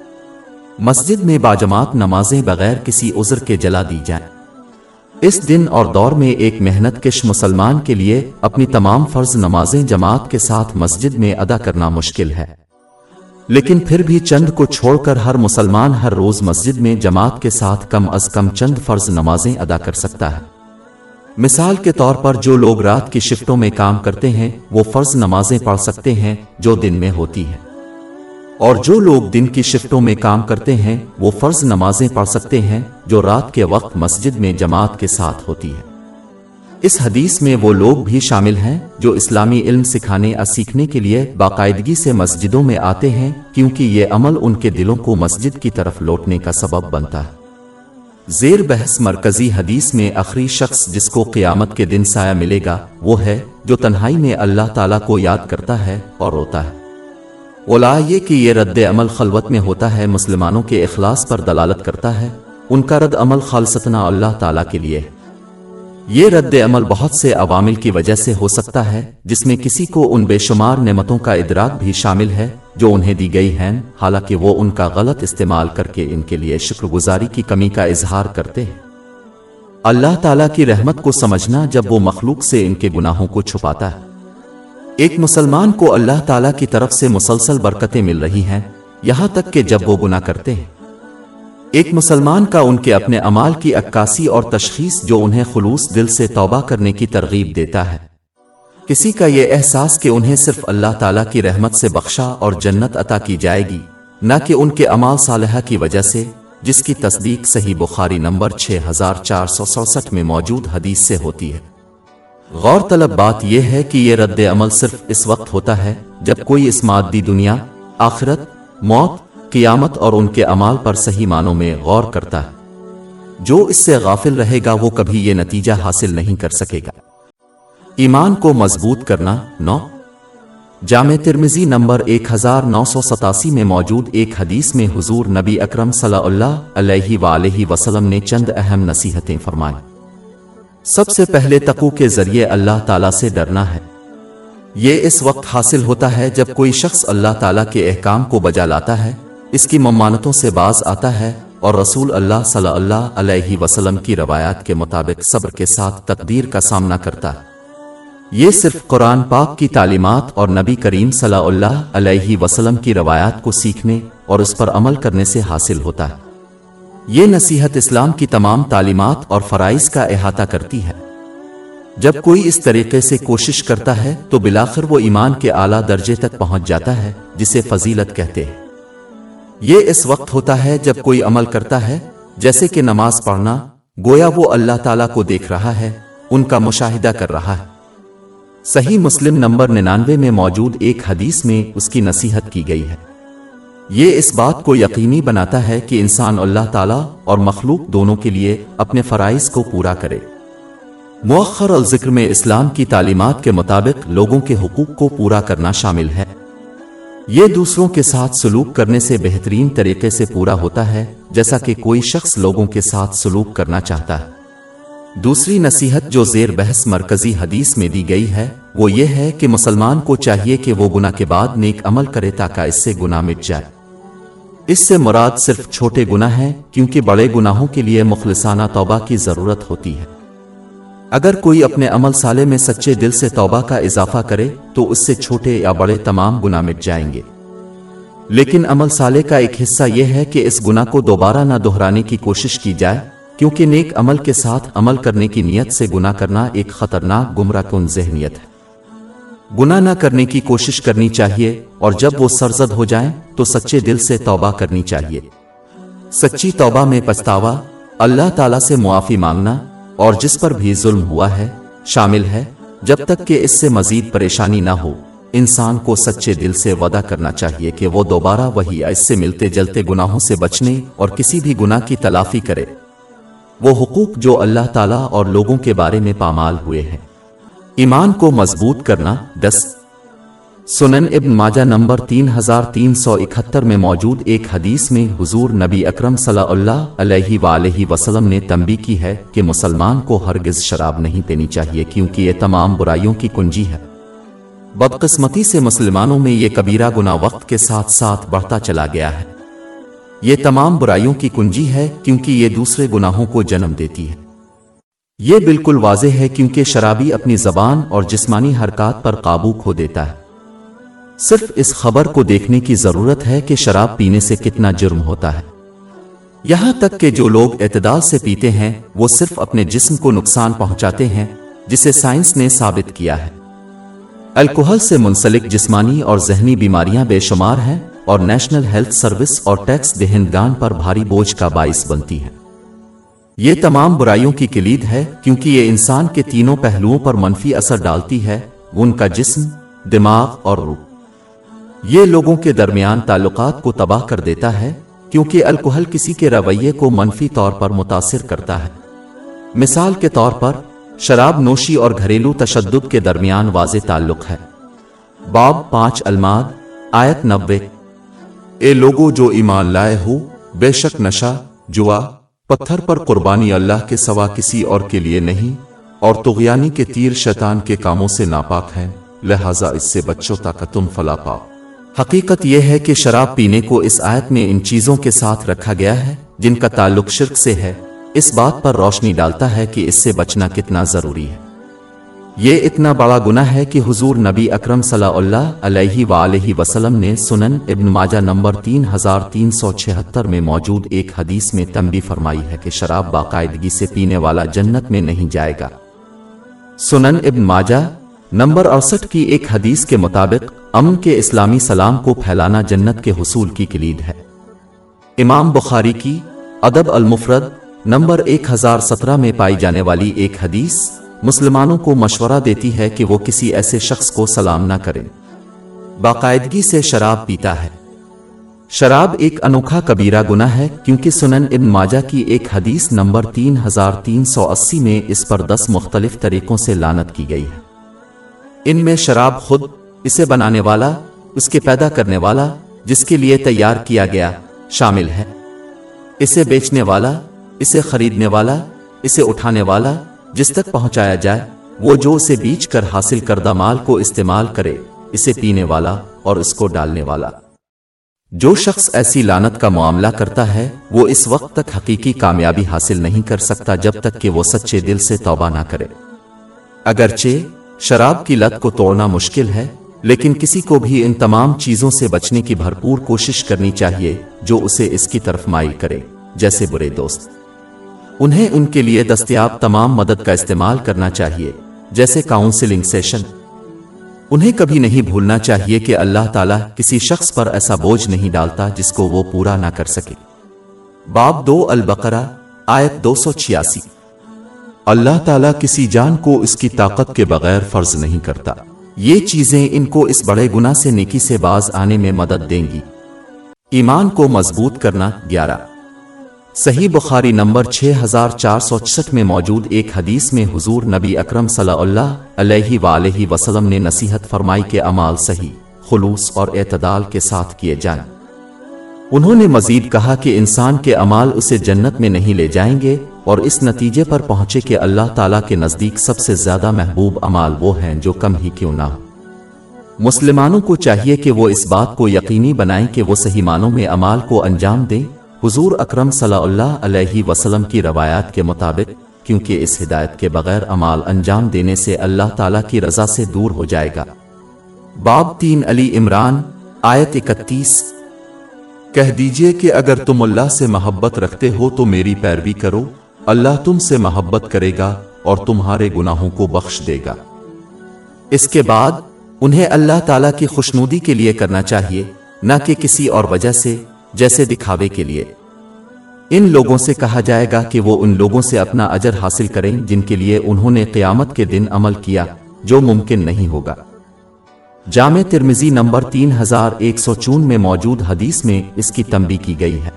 مسجد میں باجماعت نمازیں بغیر کسی عذر کے جلا دی جائیں۔ اس دن اور دور میں ایک محنت کش مسلمان کے لیے اپنی تمام فرض نمازیں جماعت کے ساتھ مسجد میں ادا کرنا مشکل ہے۔ لیکن پھر بھی چند کو چھوڑ کر ہر مسلمان ہر روز مسجد میں جماعت کے ساتھ کم از کم چند فرض نمازیں ادا کر سکتا ہے۔ مثال کے طور پر جو لوگ رات کی شفٹوں میں کام کرتے ہیں، وہ فرض نمازیں پڑھ سکتے ہیں جو دن میں ہوتی ہیں۔ اور جو لوگ دن کی شفٹوں میں کام کرتے ہیں، وہ فرض نمازیں پڑھ سکتے ہیں، جو رات کے وقت مسجد میں جماعت کے ساتھ ہوتی ہے۔ اس حدیث میں وہ لوگ بھی شامل ہیں، جو اسلامی علم سکھانے اور سیکھنے کے لیے باقاعدگی سے مسجدوں میں آتے ہیں، کیونکہ یہ عمل ان کے دلوں کو مسجد کی طرف لوٹنے کا سبب بنتا ہے۔ زیر بحث مرکزی حدیث میں آخری شخص جس کو قیامت کے دن سایہ ملے گا، وہ ہے، جو تنہائی میں اللہ تعالیٰ کو یاد کرتا ہے اور روتا ہے۔ اولا یہ کہ یہ رد عمل خلوت میں ہوتا ہے، مسلمانوں کے اخلاص پر دلالت کرتا ہے۔ ان کا رد عمل خالصتنا اللہ تعالیٰ کے لیے۔ یہ رد عمل بہت سے عوامل کی وجہ سے ہو سکتا ہے، جس میں کسی کو ان بے شمار نعمتوں کا ادراک بھی شامل ہے، جو انہیں دی گئی ہیں۔ حالانکہ وہ ان کا غلط استعمال کر کے ان کے لیے شکر گزاری کی کمی کا اظہار کرتے ہیں۔ اللہ تعالیٰ کی رحمت کو سمجھنا جب وہ مخلوق سے ان کے گناہوں کو چھپاتا ہے۔ ایک مسلمان کو اللہ تعالیٰ کی طرف سے مسلسل برکتیں مل رہی ہیں، یہاں تک کہ جب وہ گناہ کرتے ہیں۔ ایک مسلمان کا ان کے اپنے امال کی عکاسی اور تشخیص جو انہیں خلوص دل سے توبہ کرنے کی ترغیب دیتا ہے۔ کسی کا یہ احساس کہ انہیں صرف اللہ تعالیٰ کی رحمت سے بخشا اور جنت عطا کی جائے گی، نہ کہ ان کے امال صالحہ کی وجہ سے، جس کی تصدیق صحیح بخاری نمبر 6467 میں موجود حدیث سے ہوتی ہے۔ غور طلب بات یہ ہے کہ یہ رد عمل صرف اس وقت ہوتا ہے جب کوئی اس مادی دنیا، آخرت، موت، قیامت اور ان کے امال پر صحیح معنوں میں غور کرتا ہے۔ جو اس سے غافل رہے گا وہ کبھی یہ نتیجہ حاصل نہیں کر سکے گا۔ ایمان کو مضبوط کرنا، نو۔ جامع ترمزی نمبر ایک ہزار نو سو ستاسی میں موجود ایک حدیث میں حضور نبی اکرم صلی اللہ علیہ وآلہ وسلم نے چند اہم نصیحتیں فرمائیں۔ سب سے پہلے تقو کے ذریعے اللہ تعالیٰ سے ڈرنا ہے۔ یہ اس وقت حاصل ہوتا ہے جب کوئی شخص اللہ تعالیٰ کے احکام کو بجا لاتا ہے، اس کی ممانتوں سے باز آتا ہے اور رسول اللہ صلی اللہ علیہ وسلم کی روایات کے مطابق صبر کے ساتھ تقدیر کا سامنا کرتا ہے۔ یہ صرف قرآن پاک کی تعلیمات اور نبی کریم صلی اللہ علیہ وسلم کی روایات کو سیکھنے اور اس پر عمل کرنے سے حاصل ہوتا ہے۔ یہ نصیحت اسلام کی تمام تعلیمات اور فرائض کا احاطہ کرتی ہے۔ جب کوئی اس طریقے سے کوشش کرتا ہے، تو بلاخر وہ ایمان کے اعلیٰ درجے تک پہنچ جاتا ہے، جسے فضیلت کہتے ہیں۔ یہ اس وقت ہوتا ہے جب کوئی عمل کرتا ہے، جیسے کہ نماز پڑھنا، گویا وہ اللہ تعالیٰ کو دیکھ رہا ہے، ان کا مشاہدہ کر رہا ہے۔ صحیح مسلم نمبر ننانوے میں موجود ایک حدیث میں اس کی نصیحت کی گئی ہے۔ یہ اس بات کو یقینی بناتا ہے کہ انسان اللہ تعالیٰ اور مخلوق دونوں کے لیے اپنے فرائض کو پورا کرے۔ مؤخر الذکر میں اسلام کی تعلیمات کے مطابق لوگوں کے حقوق کو پورا کرنا شامل ہے۔ یہ دوسروں کے ساتھ سلوک کرنے سے بہترین طریقے سے پورا ہوتا ہے، جیسا کہ کوئی شخص لوگوں کے ساتھ سلوک کرنا چاہتا ہے۔ دوسری نصیحت جو زیر بحث مرکزی حدیث میں دی گئی ہے، وہ یہ ہے کہ مسلمان کو چاہیے کہ وہ گناہ کے بعد نیک عمل کرے تاکہ اس سے گناہ مٹ جائے۔ اس سے مراد صرف چھوٹے گناہ ہیں، کیونکہ بڑے گناہوں کے لیے مخلصانہ توبہ کی ضرورت ہوتی ہے۔ اگر کوئی اپنے عمل سالے میں سچے دل سے توبہ کا اضافہ کرے، تو اس سے چھوٹے یا بڑے تمام گناہ مٹ جائیں گے۔ لیکن عمل سالے کا ایک حصہ یہ ہے کہ اس گناہ کو دوبارہ نہ دہرانے کی کوشش کی جائے، کیونکہ نیک عمل کے ساتھ عمل کرنے کی نیت سے گناہ کرنا ایک خطرناک گمراہ کن ذہنیت ہے۔ گناہ نہ کرنے کی کوشش کرنی چاہیے اور جب وہ سرزد ہو جائیں تو سچے دل سے توبہ کرنی چاہیے۔ سچی توبہ میں پچھتاوا، اللہ تعالیٰ سے معافی مانگنا اور جس پر بھی ظلم ہوا ہے، شامل ہے۔ جب تک کہ اس سے مزید پریشانی نہ ہو، انسان کو سچے دل سے وعدہ کرنا چاہیے کہ وہ دوبارہ وہی اس سے ملتے جلتے گناہوں سے بچنے اور کسی بھی گناہ کی تلافی کرے۔ وہ حقوق جو اللہ تعالیٰ اور لوگوں کے بارے میں پامال ہوئے ہیں۔ ایمان کو مضبوط کرنا، دس۔ سنن ابن ماجہ نمبر تین ہزار تین سو اکہتر میں موجود ایک حدیث میں حضور نبی اکرم صلی اللہ علیہ وآلہ وسلم نے تنبی کی ہے کہ مسلمان کو ہرگز شراب نہیں پینی چاہیے کیونکہ یہ تمام برائیوں کی کنجی ہے۔ بدقسمتی سے مسلمانوں میں یہ کبیرہ گنا وقت کے ساتھ ساتھ بڑھتا چلا گیا ہے۔ یہ تمام برائیوں کی کنجی ہے کیونکہ یہ دوسرے گناہوں کو جنم دیتی ہے۔ یہ بالکل واضح ہے کیونکہ شرابی اپنی زبان اور جسمانی حرکات پر قابو کھو دیتا ہے۔ صرف اس خبر کو دیکھنے کی ضرورت ہے کہ شراب پینے سے کتنا جرم ہوتا ہے۔ یہاں تک کہ جو لوگ اعتدال سے پیتے ہیں، وہ صرف اپنے جسم کو نقصان پہنچاتے ہیں، جسے سائنس نے ثابت کیا ہے۔ الکوہل سے منسلک جسمانی اور ذہنی بیماریاں بے شمار ہیں اور نیشنل ہیلتھ سروس اور ٹیکس دہندگان پر بھاری بوجھ کا باعث بنتی ہے یہ تمام برائیوں کی کلید ہے کیونکہ یہ انسان کے تینوں پہلوؤں پر منفی اثر ڈالتی ہے، ان کا جسم، دماغ اور روح۔ یہ لوگوں کے درمیان تعلقات کو تباہ کر دیتا ہے کیونکہ الکوہل کسی کے رویے کو منفی طور پر متاثر کرتا ہے۔ مثال کے طور پر، شراب نوشی اور گھریلو تشدد کے درمیان واضح تعلق ہے۔ باب پانچ الماد، آیت نبے اے لوگوں جو ایمان لائے ہو، بے شک نشہ، جوا پتھر پر قربانی اللہ کے سوا کسی اور کے لیے نہیں، اور تغیانی کے تیر شیطان کے کاموں سے ناپاک ہیں، لہٰذا اس سے بچوں تک تم فلا پاؤ۔ حقیقت یہ ہے کہ شراب پینے کو اس آیت میں ان چیزوں کے ساتھ رکھا گیا ہے، جن کا تعلق شرک سے ہے۔ اس بات پر روشنی ڈالتا ہے کہ اس سے بچنا کتنا ضروری ہے۔ یہ اتنا بڑا گناہ ہے کہ حضور نبی اکرم صلی اللہ علیہ وآلہ وسلم نے سنن ابن ماجہ نمبر تین ہزار تین سو چھہتر میں موجود ایک حدیث میں تنبی فرمائی ہے کہ شراب باقاعدگی سے پینے والا جنت میں نہیں جائے گا۔ سنن ابن ماجہ نمبر اڑسٹھ کی ایک حدیث کے مطابق امن کے اسلامی سلام کو پھیلانا جنت کے حصول کی کلید ہے۔ امام بخاری کی ادب المفرد نمبر ایک ہزار سترہ میں پائی جانے والی ایک حدیث مسلمانوں کو مشورہ دیتی ہے کہ وہ کسی ایسے شخص کو سلام نہ کریں۔ باقاعدگی سے شراب پیتا ہے۔ شراب ایک انوکھا کبیرہ گناہ ہے کیونکہ سنن ابن ماجہ کی ایک حدیث نمبر تین ہزار تین سو اسی میں اس پر دس مختلف طریقوں سے لانت کی گئی ہے۔ ان میں شراب خود، اسے بنانے والا، اس کے پیدا کرنے والا، جس کے لیے تیار کیا گیا، شامل ہے۔ اسے بیچنے والا، اسے خریدنے والا، اسے اٹھانے والا جس تک پہنچایا جائے، وہ جو اسے بیچ کر حاصل کردہ مال کو استعمال کرے، اسے پینے والا اور اس کو ڈالنے والا۔ جو شخص ایسی لانت کا معاملہ کرتا ہے، وہ اس وقت تک حقیقی کامیابی حاصل نہیں کر سکتا جب تک کہ وہ سچے دل سے توبہ نہ کرے۔ اگرچہ، شراب کی لت کو توڑنا مشکل ہے، لیکن کسی کو بھی ان تمام چیزوں سے بچنے کی بھرپور کوشش کرنی چاہیے جو اسے اس کی طرف مائل کرے، جیسے برے دوست۔ انہیں ان کے لیے دستیاب تمام مدد کا استعمال کرنا چاہیے، جیسے کاؤنسلنگ سیشن انہیں کبھی نہیں بھولنا چاہیے کہ اللہ تعالیٰ کسی شخص پر ایسا بوجھ نہیں ڈالتا جس کو وہ پورا نہ کر سکے۔ باب دو البقرہ، آیت دو سو چھیاسی۔ اللہ تعالیٰ کسی جان کو اس کی طاقت کے بغیر فرض نہیں کرتا۔ یہ چیزیں ان کو اس بڑے گناہ سے نیکی سے باز آنے میں مدد دیں گی۔ ایمان کو مضبوط کرنا گیارہ۔ صحیح بخاری نمبر 6466 میں موجود ایک حدیث میں حضور نبی اکرم صلی اللہ علیہ وآلہ وسلم نے نصیحت فرمائی کے امال صحیح، خلوص اور اعتدال کے ساتھ کیے جائیں۔ انہوں نے مزید کہا کہ انسان کے امال اسے جنت میں نہیں لے جائیں گے اور اس نتیجے پر پہنچے کہ اللہ تعالیٰ کے نزدیک سب سے زیادہ محبوب امال وہ ہیں جو کم ہی کیوں نہ ہو مسلمانوں کو چاہیے کہ وہ اس بات کو یقینی بنائیں کہ وہ صحیح معنوں میں امال کو انجام دیں حضور اکرم صلی اللہ علیہ وسلم کی روایات کے مطابق، کیونکہ اس ہدایت کے بغیر امال انجام دینے سے اللہ تعالیٰ کی رضا سے دور ہو جائے گا۔ باب تین علی عمران، آیت اکتیس۔ کہہ دیجیے کہ اگر تم اللہ سے محبت رکھتے ہو تو میری پیروی کرو، اللہ تم سے محبت کرے گا اور تمہارے گناہوں کو بخش دے گا۔ اس کے بعد، انہیں اللہ تعالیٰ کی خوشنودی کے لیے کرنا چاہیے، نہ کہ کسی اور وجہ سے۔ جیسے دکھاوے کے لیے۔ ان لوگوں سے کہا جائے گا کہ وہ ان لوگوں سے اپنا اجر حاصل کریں جن کے لیے انہوں نے قیامت کے دن عمل کیا، جو ممکن نہیں ہوگا۔ جامع ترمزی نمبر تین ہزار ایک سو چون میں موجود حدیث میں اس کی تنبی کی گئی ہے۔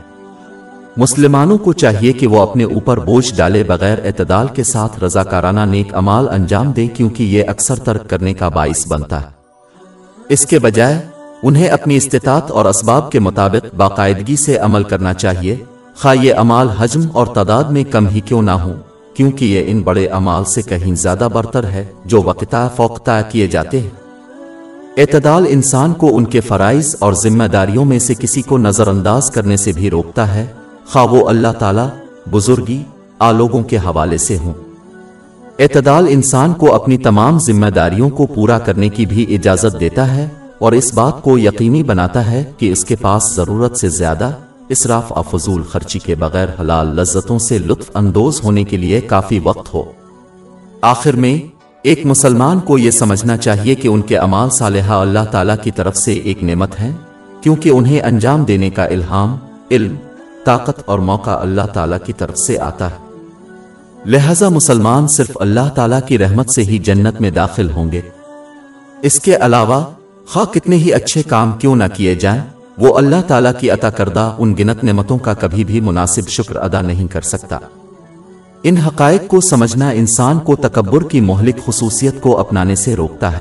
مسلمانوں کو چاہیے کہ وہ اپنے اوپر بوجھ ڈالے بغیر اعتدال کے ساتھ رضاکارانہ نیک امال انجام دیں، کیونکہ یہ اکثر ترک کرنے کا باعث بنتا ہے۔ اس کے بجائے انہیں اپنی استطاعت اور اسباب کے مطابق باقاعدگی سے عمل کرنا چاہیے۔ خواہ یہ امال حجم اور تعداد میں کم ہی کیوں نہ ہوں، کیونکہ یہ ان بڑے امال سے کہیں زیادہ برتر ہے جو وقتا فوقتا کیے جاتے ہیں۔ اعتدال انسان کو ان کے فرائض اور ذمہ داریوں میں سے کسی کو نظر انداز کرنے سے بھی روکتا ہے۔ خواہ وہ اللہ تعالیٰ، بزرگی آلوگوں کے حوالے سے ہوں۔ اعتدال انسان کو اپنی تمام ذمہ داریوں کو پورا کرنے کی بھی اجازت دیتا ہے۔ اور اس بات کو یقینی بناتا ہے کہ اس کے پاس ضرورت سے زیادہ اسراف افضول خرچی کے بغیر حلال لذتوں سے لطف اندوز ہونے کے لیے کافی وقت ہو۔ آخر میں، ایک مسلمان کو یہ سمجھنا چاہیے کہ ان کے امال صالحہ اللہ تعالیٰ کی طرف سے ایک نعمت ہے کیونکہ انہیں انجام دینے کا الہام، علم، طاقت اور موقع اللہ تعالیٰ کی طرف سے آتا ہے۔ لہذا مسلمان صرف اللہ تعالیٰ کی رحمت سے ہی جنت میں داخل ہوں گے۔ اس کے علاوہ خواہ کتنے ہی اچھے کام کیوں نہ کیے جائیں۔ وہ اللہ تعالیٰ کی عطا کردہ ان گنت نعمتوں کا کبھی بھی مناسب شکر ادا نہیں کر سکتا۔ ان حقائق کو سمجھنا انسان کو تکبر کی مہلک خصوصیت کو اپنانے سے روکتا ہے۔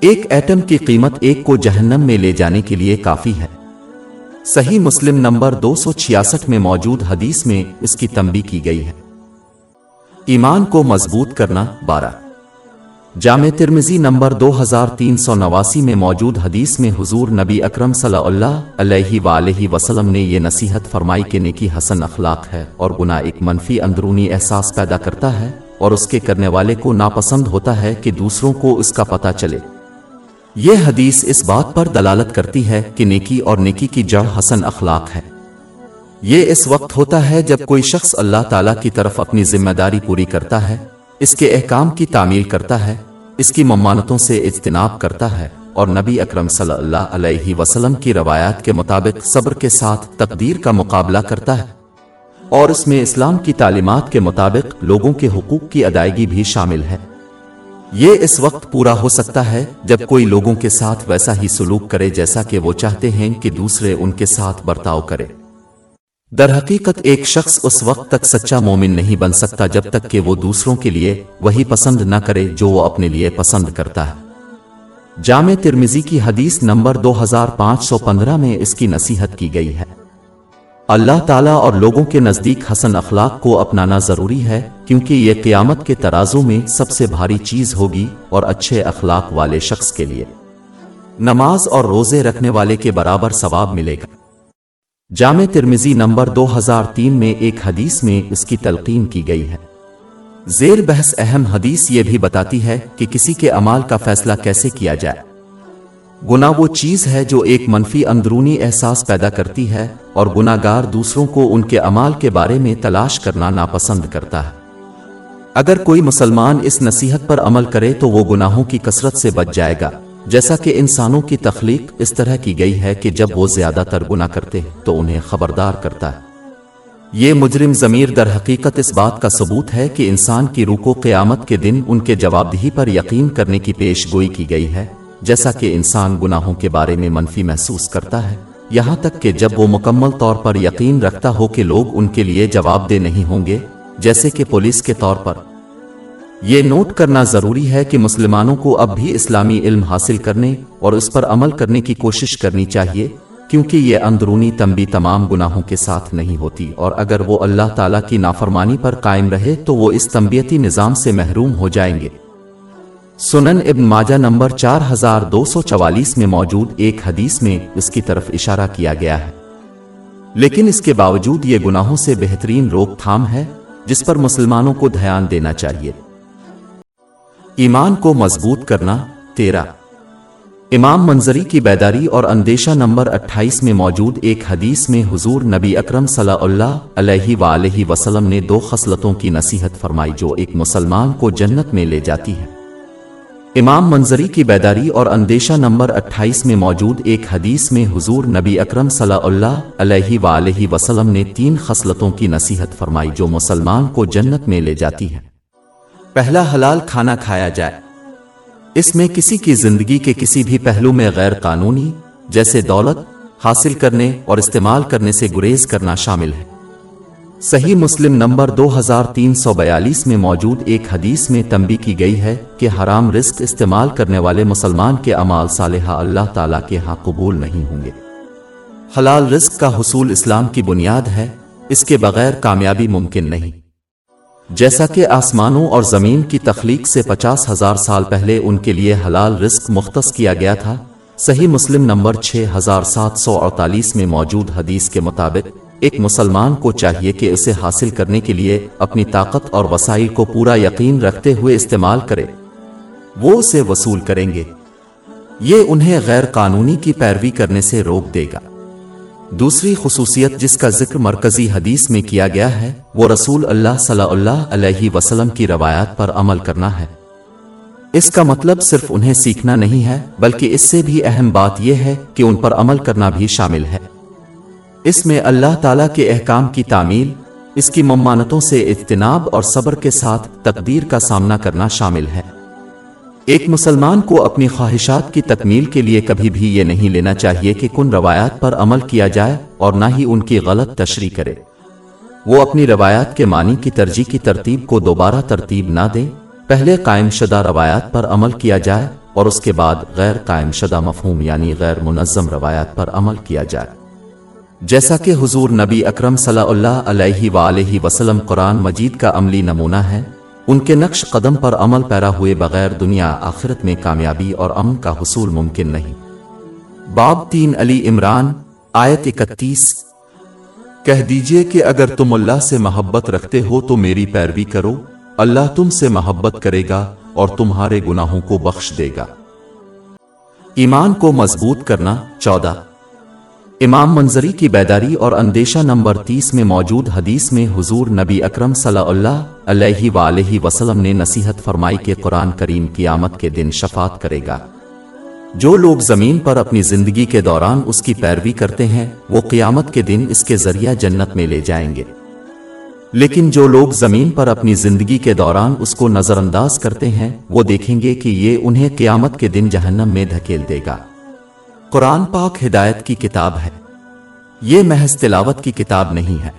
ایک ایٹم کی قیمت ایک کو جہنم میں لے جانے کے لیے کافی ہے۔ صحیح مسلم نمبر دو سو چھیاسٹھ میں موجود حدیث میں اس کی تنبی کی گئی ہے۔ ایمان کو مضبوط کرنا بارہ۔ جامع ترمزی نمبر دو ہزار تین سو نواسی میں موجود حدیث میں حضور نبی اکرم صلی اللہ علیہ وآلہ وسلم نے یہ نصیحت فرمائی کے نیکی حسن اخلاق ہے اور گناہ ایک منفی اندرونی احساس پیدا کرتا ہے اور اس کے کرنے والے کو ناپسند ہوتا ہے کہ دوسروں کو اس کا پتہ چلے۔ یہ حدیث اس بات پر دلالت کرتی ہے کہ نیکی اور نیکی کی جڑ حسن اخلاق ہے۔ یہ اس وقت ہوتا ہے جب کوئی شخص اللہ تعالیٰ کی طرف اپنی ذمہ داری پوری کرتا ہے اس کے احکام کی تعمیل کرتا ہے، اس کی ممانتوں سے اجتناب کرتا ہے، اور نبی اکرم صلی اللہ علیہ وسلم کی روایات کے مطابق صبر کے ساتھ تقدیر کا مقابلہ کرتا ہے۔ اور اس میں اسلام کی تعلیمات کے مطابق لوگوں کے حقوق کی ادائیگی بھی شامل ہے۔ یہ اس وقت پورا ہو سکتا ہے جب کوئی لوگوں کے ساتھ ویسا ہی سلوک کرے جیسا کہ وہ چاہتے ہیں کہ دوسرے ان کے ساتھ برتاؤ کرے۔ در حقیقت ایک شخص اس وقت تک سچا مومن نہیں بن سکتا جب تک کہ وہ دوسروں کے لیے وہی پسند نہ کرے جو وہ اپنے لیے پسند کرتا ہے۔ جامع ترمیزی کی حدیث نمبر دو ہزار پانچ سو پندرہ میں اس کی نصیحت کی گئی ہے۔ اللہ تعالیٰ اور لوگوں کے نزدیک حسن اخلاق کو اپنانا ضروری ہے کیونکہ یہ قیامت کے ترازوں میں سب سے بھاری چیز ہوگی اور اچھے اخلاق والے شخص کے لیے۔ نماز اور روزے رکھنے والے کے برابر ثواب ملے گا۔ جامع ترمیزی نمبر دو ہزار تین میں ایک حدیث میں اس کی تلقین کی گئی ہے۔ زیر بحث اہم حدیث یہ بھی بتاتی ہے کہ کسی کے امال کا فیصلہ کیسے کیا جائے۔ گنا وہ چیز ہے جو ایک منفی اندرونی احساس پیدا کرتی ہے اور گناگار دوسروں کو ان کے امال کے بارے میں تلاش کرنا ناپسند کرتا ہے۔ اگر کوئی مسلمان اس نصیحت پر عمل کرے تو وہ گناہوں کی کثرت سے بچ جائے گا۔ جیسا کہ انسانوں کی تخلیق اس طرح کی گئی ہے کہ جب وہ زیادہ تر گنا کرتے تو انہیں خبردار کرتا ہے۔ یہ مجرم ضمیر در حقیقت اس بات کا ثبوت ہے کہ انسان کی روح کو قیامت کے دن ان کے جواب دہی پر یقین کرنے کی پیش گوئی کی گئی ہے، جیسا کہ انسان گناہوں کے بارے میں منفی محسوس کرتا ہے۔ یہاں تک کہ جب وہ مکمل طور پر یقین رکھتا ہو کہ لوگ ان کے لیے جواب دہ نہیں ہوں گے، جیسے کہ پولیس کے طور پر۔ یہ نوٹ کرنا ضروری ہے کہ مسلمانوں کو اب بھی اسلامی علم حاصل کرنے اور اس پر عمل کرنے کی کوشش کرنی چاہیے، کیونکہ یہ اندرونی تنبی تمام گناہوں کے ساتھ نہیں ہوتی اور اگر وہ اللہ تعالیٰ کی نافرمانی پر قائم رہے تو وہ اس تنبیتی نظام سے محروم ہو جائیں گے۔ سنن ابن ماجہ نمبر چار ہزار دو سو چوالیس میں موجود ایک حدیث میں اس کی طرف اشارہ کیا گیا ہے۔ لیکن اس کے باوجود یہ گناہوں سے بہترین روک تھام ہے، جس پر مسلمانوں کو دھیان دینا چاہیے۔ ایمان کو مضبوط کرنا تیرہ۔ امام منظری کی بیداری اور اندیشہ نمبر اٹھائیس میں موجود ایک حدیث میں حضور نبی اکرم صلی اللہ علیہ وآلہ وسلم نے دو خصلتوں کی نصیحت فرمائی جو ایک مسلمان کو جنت میں لے جاتی ہے امام منظری کی بیداری اور اندیشہ نمبر اٹھائیس میں موجود ایک حدیث میں حضور نبی اکرم صلی اللہ علیہ وآلہ وسلم نے تین خصلتوں کی نصیحت فرمائی جو مسلمان کو جنت میں لے جاتی ہے پہلا حلال کھانا کھایا جائے۔ اس میں کسی کی زندگی کے کسی بھی پہلو میں غیر قانونی، جیسے دولت حاصل کرنے اور استعمال کرنے سے گریز کرنا شامل ہے۔ صحیح مسلم نمبر دو ہزار تین سو بیالیس میں موجود ایک حدیث میں تنبی کی گئی ہے کہ حرام رزق استعمال کرنے والے مسلمان کے امال صالحہ اللہ تعالیٰ کے ہاں قبول نہیں ہوں گے۔ حلال رزق کا حصول اسلام کی بنیاد ہے، اس کے بغیر کامیابی ممکن نہیں۔ جیسا کہ آسمانوں اور زمین کی تخلیق سے پچاس ہزار سال پہلے ان کے لیے حلال رزق مختص کیا گیا تھا، صحیح مسلم نمبر چھ ہزار سات سو اڑتالیس میں موجود حدیث کے مطابق ایک مسلمان کو چاہیے کہ اسے حاصل کرنے کے لیے اپنی طاقت اور وسائل کو پورا یقین رکھتے ہوئے استعمال کرے۔ وہ اسے وصول کریں گے۔ یہ انہیں غیر قانونی کی پیروی کرنے سے روک دے گا۔ دوسری خصوصیت جس کا ذکر مرکزی حدیث میں کیا گیا ہے، وہ رسول اللہ صلی اللہ علیہ وسلم کی روایات پر عمل کرنا ہے۔ اس کا مطلب صرف انہیں سیکھنا نہیں ہے، بلکہ اس سے بھی اہم بات یہ ہے کہ ان پر عمل کرنا بھی شامل ہے۔ اس میں اللہ تعالیٰ کے احکام کی تعمیل، اس کی ممانتوں سے اجتناب اور صبر کے ساتھ تقدیر کا سامنا کرنا شامل ہے۔ ایک مسلمان کو اپنی خواہشات کی تکمیل کے لیے کبھی بھی یہ نہیں لینا چاہیے کہ کن روایات پر عمل کیا جائے اور نہ ہی ان کی غلط تشریح کرے۔ وہ اپنی روایات کے معنی کی ترجیح کی ترتیب کو دوبارہ ترتیب نہ دے پہلے قائم شدہ روایات پر عمل کیا جائے اور اس کے بعد غیر قائم شدہ مفہوم یعنی غیر منظم روایات پر عمل کیا جائے۔ جیسا کہ حضور نبی اکرم صلی اللہ علیہ وآلہ وسلم قرآن مجید کا عملی نمونہ ہے ان کے نقش قدم پر عمل پیرا ہوئے بغیر دنیا آخرت میں کامیابی اور امن کا حصول ممکن نہیں۔ باب تین علی عمران، آیت اکتیس۔ کہہ دیجیے کہ اگر تم اللہ سے محبت رکھتے ہو تو میری پیروی کرو۔ اللہ تم سے محبت کرے گا اور تمہارے گناہوں کو بخش دے گا۔ ایمان کو مضبوط کرنا چودہ۔ امام منظری کی بیداری اور اندیشہ نمبر تیس میں موجود حدیث میں حضور نبی اکرم صلی اللہ علیہ وآلہ وسلم نے نصیحت فرمائی کہ قرآن کریم قیامت کے دن شفاعت کرے گا۔ جو لوگ زمین پر اپنی زندگی کے دوران اس کی پیروی کرتے ہیں، وہ قیامت کے دن اس کے ذریعہ جنت میں لے جائیں گے۔ لیکن جو لوگ زمین پر اپنی زندگی کے دوران اس کو نظر انداز کرتے ہیں، وہ دیکھیں گے کہ یہ انہیں قیامت کے دن جہنم میں دھکیل دے گا۔ قرآن پاک ہدایت کی کتاب ہے۔ یہ محض تلاوت کی کتاب نہیں ہے۔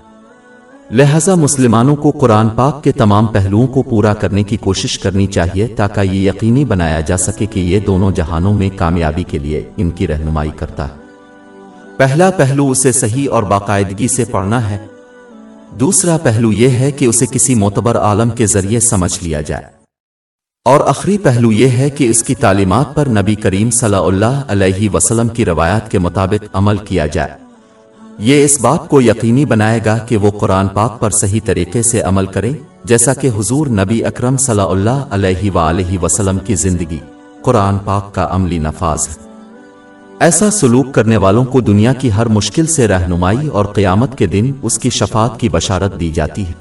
لہذا مسلمانوں کو قرآن پاک کے تمام پہلوؤں کو پورا کرنے کی کوشش کرنی چاہیے تاکہ یہ یقینی بنایا جا سکے کہ یہ دونوں جہانوں میں کامیابی کے لیے ان کی رہنمائی کرتا ہے۔ پہلا پہلو اسے صحیح اور باقاعدگی سے پڑھنا ہے۔ دوسرا پہلو یہ ہے کہ اسے کسی معتبر عالم کے ذریعے سمجھ لیا جائے۔ اور آخری پہلو یہ ہے کہ اس کی تعلیمات پر نبی کریم صلی اللہ علیہ وسلم کی روایات کے مطابق عمل کیا جائے۔ یہ اس بات کو یقینی بنائے گا کہ وہ قرآن پاک پر صحیح طریقے سے عمل کرے، جیسا کہ حضور نبی اکرم صلی اللہ علیہ وآلہ وسلم کی زندگی قرآن پاک کا عملی نفاذ ہے۔ ایسا سلوک کرنے والوں کو دنیا کی ہر مشکل سے رہنمائی اور قیامت کے دن اس کی شفاعت کی بشارت دی جاتی ہے۔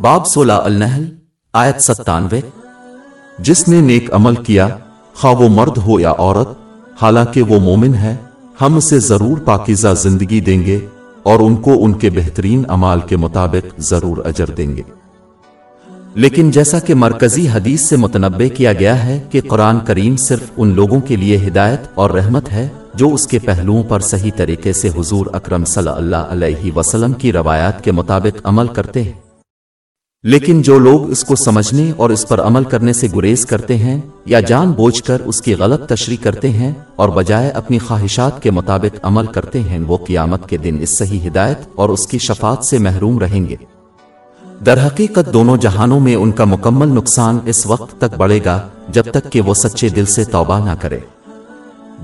باب سولہ النحل، آیت ستانوے۔ جس نے نیک عمل کیا، خواہ وہ مرد ہو یا عورت، حالانکہ وہ مومن ہے، ہم اسے ضرور پاکیزہ زندگی دیں گے اور ان کو ان کے بہترین عمال کے مطابق ضرور اجر دیں گے۔ لیکن جیسا کہ مرکزی حدیث سے متنبع کیا گیا ہے کہ قرآن کریم صرف ان لوگوں کے لیے ہدایت اور رحمت ہے جو اس کے پہلوؤں پر صحیح طریقے سے حضور اکرم صلی اللہ علیہ وسلم کی روایات کے مطابق عمل کرتے ہیں۔ لیکن جو لوگ اس کو سمجھنے اور اس پر عمل کرنے سے گریز کرتے ہیں یا جان بوجھ کر اس کی غلط تشریح کرتے ہیں اور بجائے اپنی خواہشات کے مطابق عمل کرتے ہیں، وہ قیامت کے دن اس صحیح ہدایت اور اس کی شفاعت سے محروم رہیں گے۔ در حقیقت دونوں جہانوں میں ان کا مکمل نقصان اس وقت تک بڑھے گا جب تک کہ وہ سچے دل سے توبہ نہ کرے۔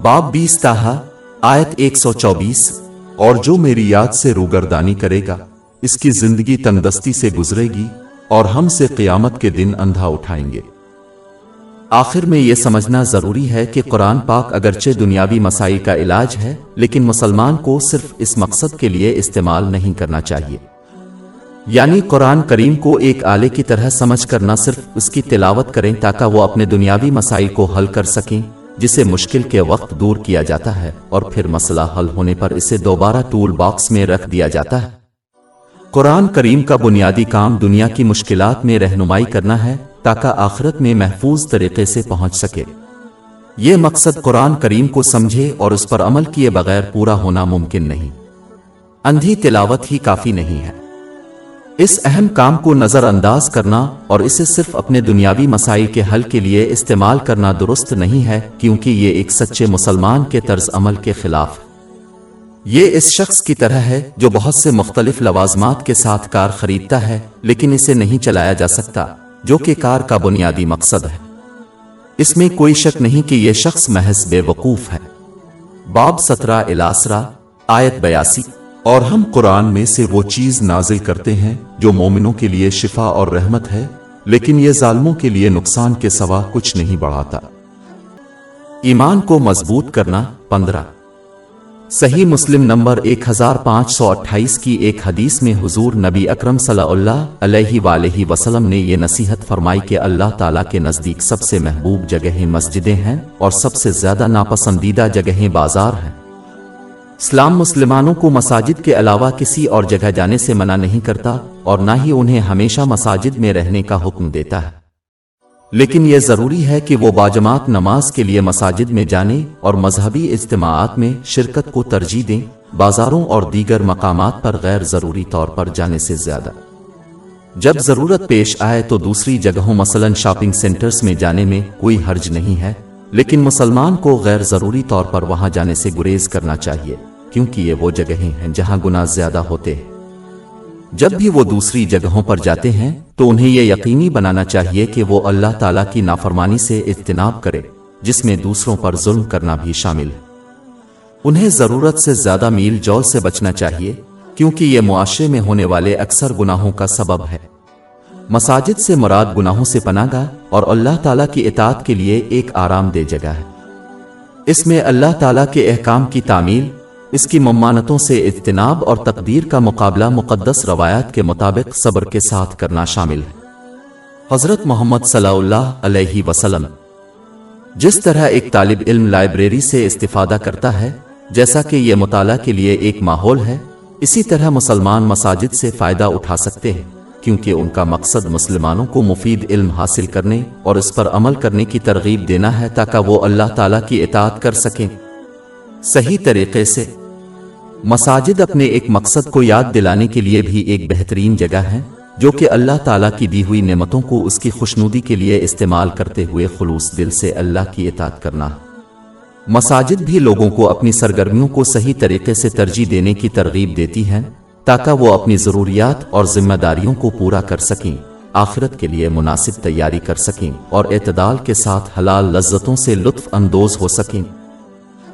باب بیس تاہا، آیت ایک سو چوبیس، اور جو میری یاد سے روگردانی کرے گا، اس کی زندگی تندستی سے گزرے گی اور ہم سے قیامت کے دن اندھا اٹھائیں گے۔ آخر میں یہ سمجھنا ضروری ہے کہ قرآن پاک اگرچہ دنیاوی مسائل کا علاج ہے، لیکن مسلمان کو صرف اس مقصد کے لیے استعمال نہیں کرنا چاہیے۔ یعنی قرآن کریم کو ایک آلے کی طرح سمجھ کر نہ صرف اس کی تلاوت کریں تاکہ وہ اپنے دنیاوی مسائل کو حل کر سکیں، جسے مشکل کے وقت دور کیا جاتا ہے اور پھر مسئلہ حل ہونے پر اسے دوبارہ ٹول باکس میں رکھ دیا جاتا ہے۔ قرآن کریم کا بنیادی کام دنیا کی مشکلات میں رہنمائی کرنا ہے تاکہ آخرت میں محفوظ طریقے سے پہنچ سکے۔ یہ مقصد قرآن کریم کو سمجھے اور اس پر عمل کیے بغیر پورا ہونا ممکن نہیں۔ اندھی تلاوت ہی کافی نہیں ہے۔ اس اہم کام کو نظر انداز کرنا اور اسے صرف اپنے دنیاوی مسائل کے حل کے لیے استعمال کرنا درست نہیں ہے، کیونکہ یہ ایک سچے مسلمان کے طرز عمل کے خلاف ہے۔ یہ اس شخص کی طرح ہے جو بہت سے مختلف لوازمات کے ساتھ کار خریدتا ہے، لیکن اسے نہیں چلایا جا سکتا، جو کہ کار کا بنیادی مقصد ہے۔ اس میں کوئی شک نہیں کہ یہ شخص محض بے وقوف ہے۔ باب سترہ الاسرا آیت بیاسی۔ اور ہم قرآن میں سے وہ چیز نازل کرتے ہیں جو مومنوں کے لیے شفا اور رحمت ہے، لیکن یہ ظالموں کے لیے نقصان کے سوا کچھ نہیں بڑھاتا۔ ایمان کو مضبوط کرنا، پندرہ۔ صحیح مسلم نمبر ایک ہزار پانچ سو اٹھائیس کی ایک حدیث میں حضور نبی اکرم صلی اللہ علیہ وآلہ وسلم نے یہ نصیحت فرمائی کہ اللہ تعالیٰ کے نزدیک سب سے محبوب جگہیں مسجدیں ہیں اور سب سے زیادہ ناپسندیدہ جگہیں بازار ہیں۔ اسلام مسلمانوں کو مساجد کے علاوہ کسی اور جگہ جانے سے منع نہیں کرتا اور نہ ہی انہیں ہمیشہ مساجد میں رہنے کا حکم دیتا ہے۔ لیکن یہ ضروری ہے کہ وہ باجماعت نماز کے لیے مساجد میں جانے اور مذہبی اجتماعات میں شرکت کو ترجیح دیں، بازاروں اور دیگر مقامات پر غیر ضروری طور پر جانے سے زیادہ۔ جب ضرورت پیش آئے تو دوسری جگہوں مثلا شاپنگ سینٹرز میں جانے میں کوئی حرج نہیں ہے، لیکن مسلمان کو غیر ضروری طور پر وہاں جانے سے گریز کرنا چاہیے، کیونکہ یہ وہ جگہیں ہیں جہاں گناہ زیادہ ہوتے ہیں۔ جب بھی وہ دوسری جگہوں پر جاتے ہیں تو انہیں یہ یقینی بنانا چاہیے کہ وہ اللہ تعالیٰ کی نافرمانی سے اجتناب کرے، جس میں دوسروں پر ظلم کرنا بھی شامل۔ ہے انہیں ضرورت سے زیادہ میل جول سے بچنا چاہیے، کیونکہ یہ معاشرے میں ہونے والے اکثر گناہوں کا سبب ہے۔ مساجد سے مراد گناہوں سے پناہ گا اور اللہ تعالیٰ کی اطاعت کے لیے ایک آرام دہ جگہ ہے۔ اس میں اللہ تعالیٰ کے احکام کی تعمیل اس کی ممانتوں سے اجتناب اور تقدیر کا مقابلہ مقدس روایات کے مطابق صبر کے ساتھ کرنا شامل ہے۔ حضرت محمد صلی اللہ علیہ وسلم جس طرح ایک طالب علم لائبریری سے استفادہ کرتا ہے، جیسا کہ یہ مطالعہ کے لیے ایک ماحول ہے، اسی طرح مسلمان مساجد سے فائدہ اٹھا سکتے ہیں، کیونکہ ان کا مقصد مسلمانوں کو مفید علم حاصل کرنے اور اس پر عمل کرنے کی ترغیب دینا ہے تاکہ وہ اللہ تعالیٰ کی اطاعت کر سکیں۔ صحیح طریقے سے مساجد اپنے ایک مقصد کو یاد دلانے کے لیے بھی ایک بہترین جگہ ہے، جو کہ اللہ تعالیٰ کی دی ہوئی نعمتوں کو اس کی خوشنودی کے لیے استعمال کرتے ہوئے خلوص دل سے اللہ کی اطاعت کرنا۔ مساجد بھی لوگوں کو اپنی سرگرمیوں کو صحیح طریقے سے ترجیح دینے کی ترغیب دیتی ہیں تاکہ وہ اپنی ضروریات اور ذمہ داریوں کو پورا کر سکیں، آخرت کے لیے مناسب تیاری کر سکیں اور اعتدال کے ساتھ حلال لذتوں سے لطف اندوز ہو سکیں۔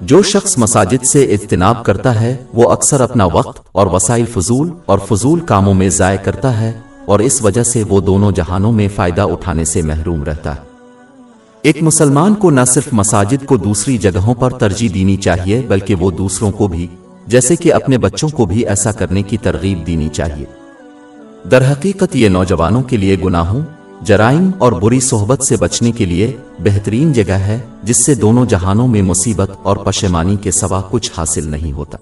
جو شخص مساجد سے اجتناب کرتا ہے، وہ اکثر اپنا وقت اور وسائل فضول اور فضول کاموں میں ضائع کرتا ہے اور اس وجہ سے وہ دونوں جہانوں میں فائدہ اٹھانے سے محروم رہتا ہے۔ ایک مسلمان کو نہ صرف مساجد کو دوسری جگہوں پر ترجیح دینی چاہیے، بلکہ وہ دوسروں کو بھی، جیسے کہ اپنے بچوں کو بھی ایسا کرنے کی ترغیب دینی چاہیے۔ در حقیقت یہ نوجوانوں کے لیے گناہوں جرائم اور بری صحبت سے بچنے کے لیے بہترین جگہ ہے جس سے دونوں جہانوں میں مصیبت اور پشیمانی کے سوا کچھ حاصل نہیں ہوتا۔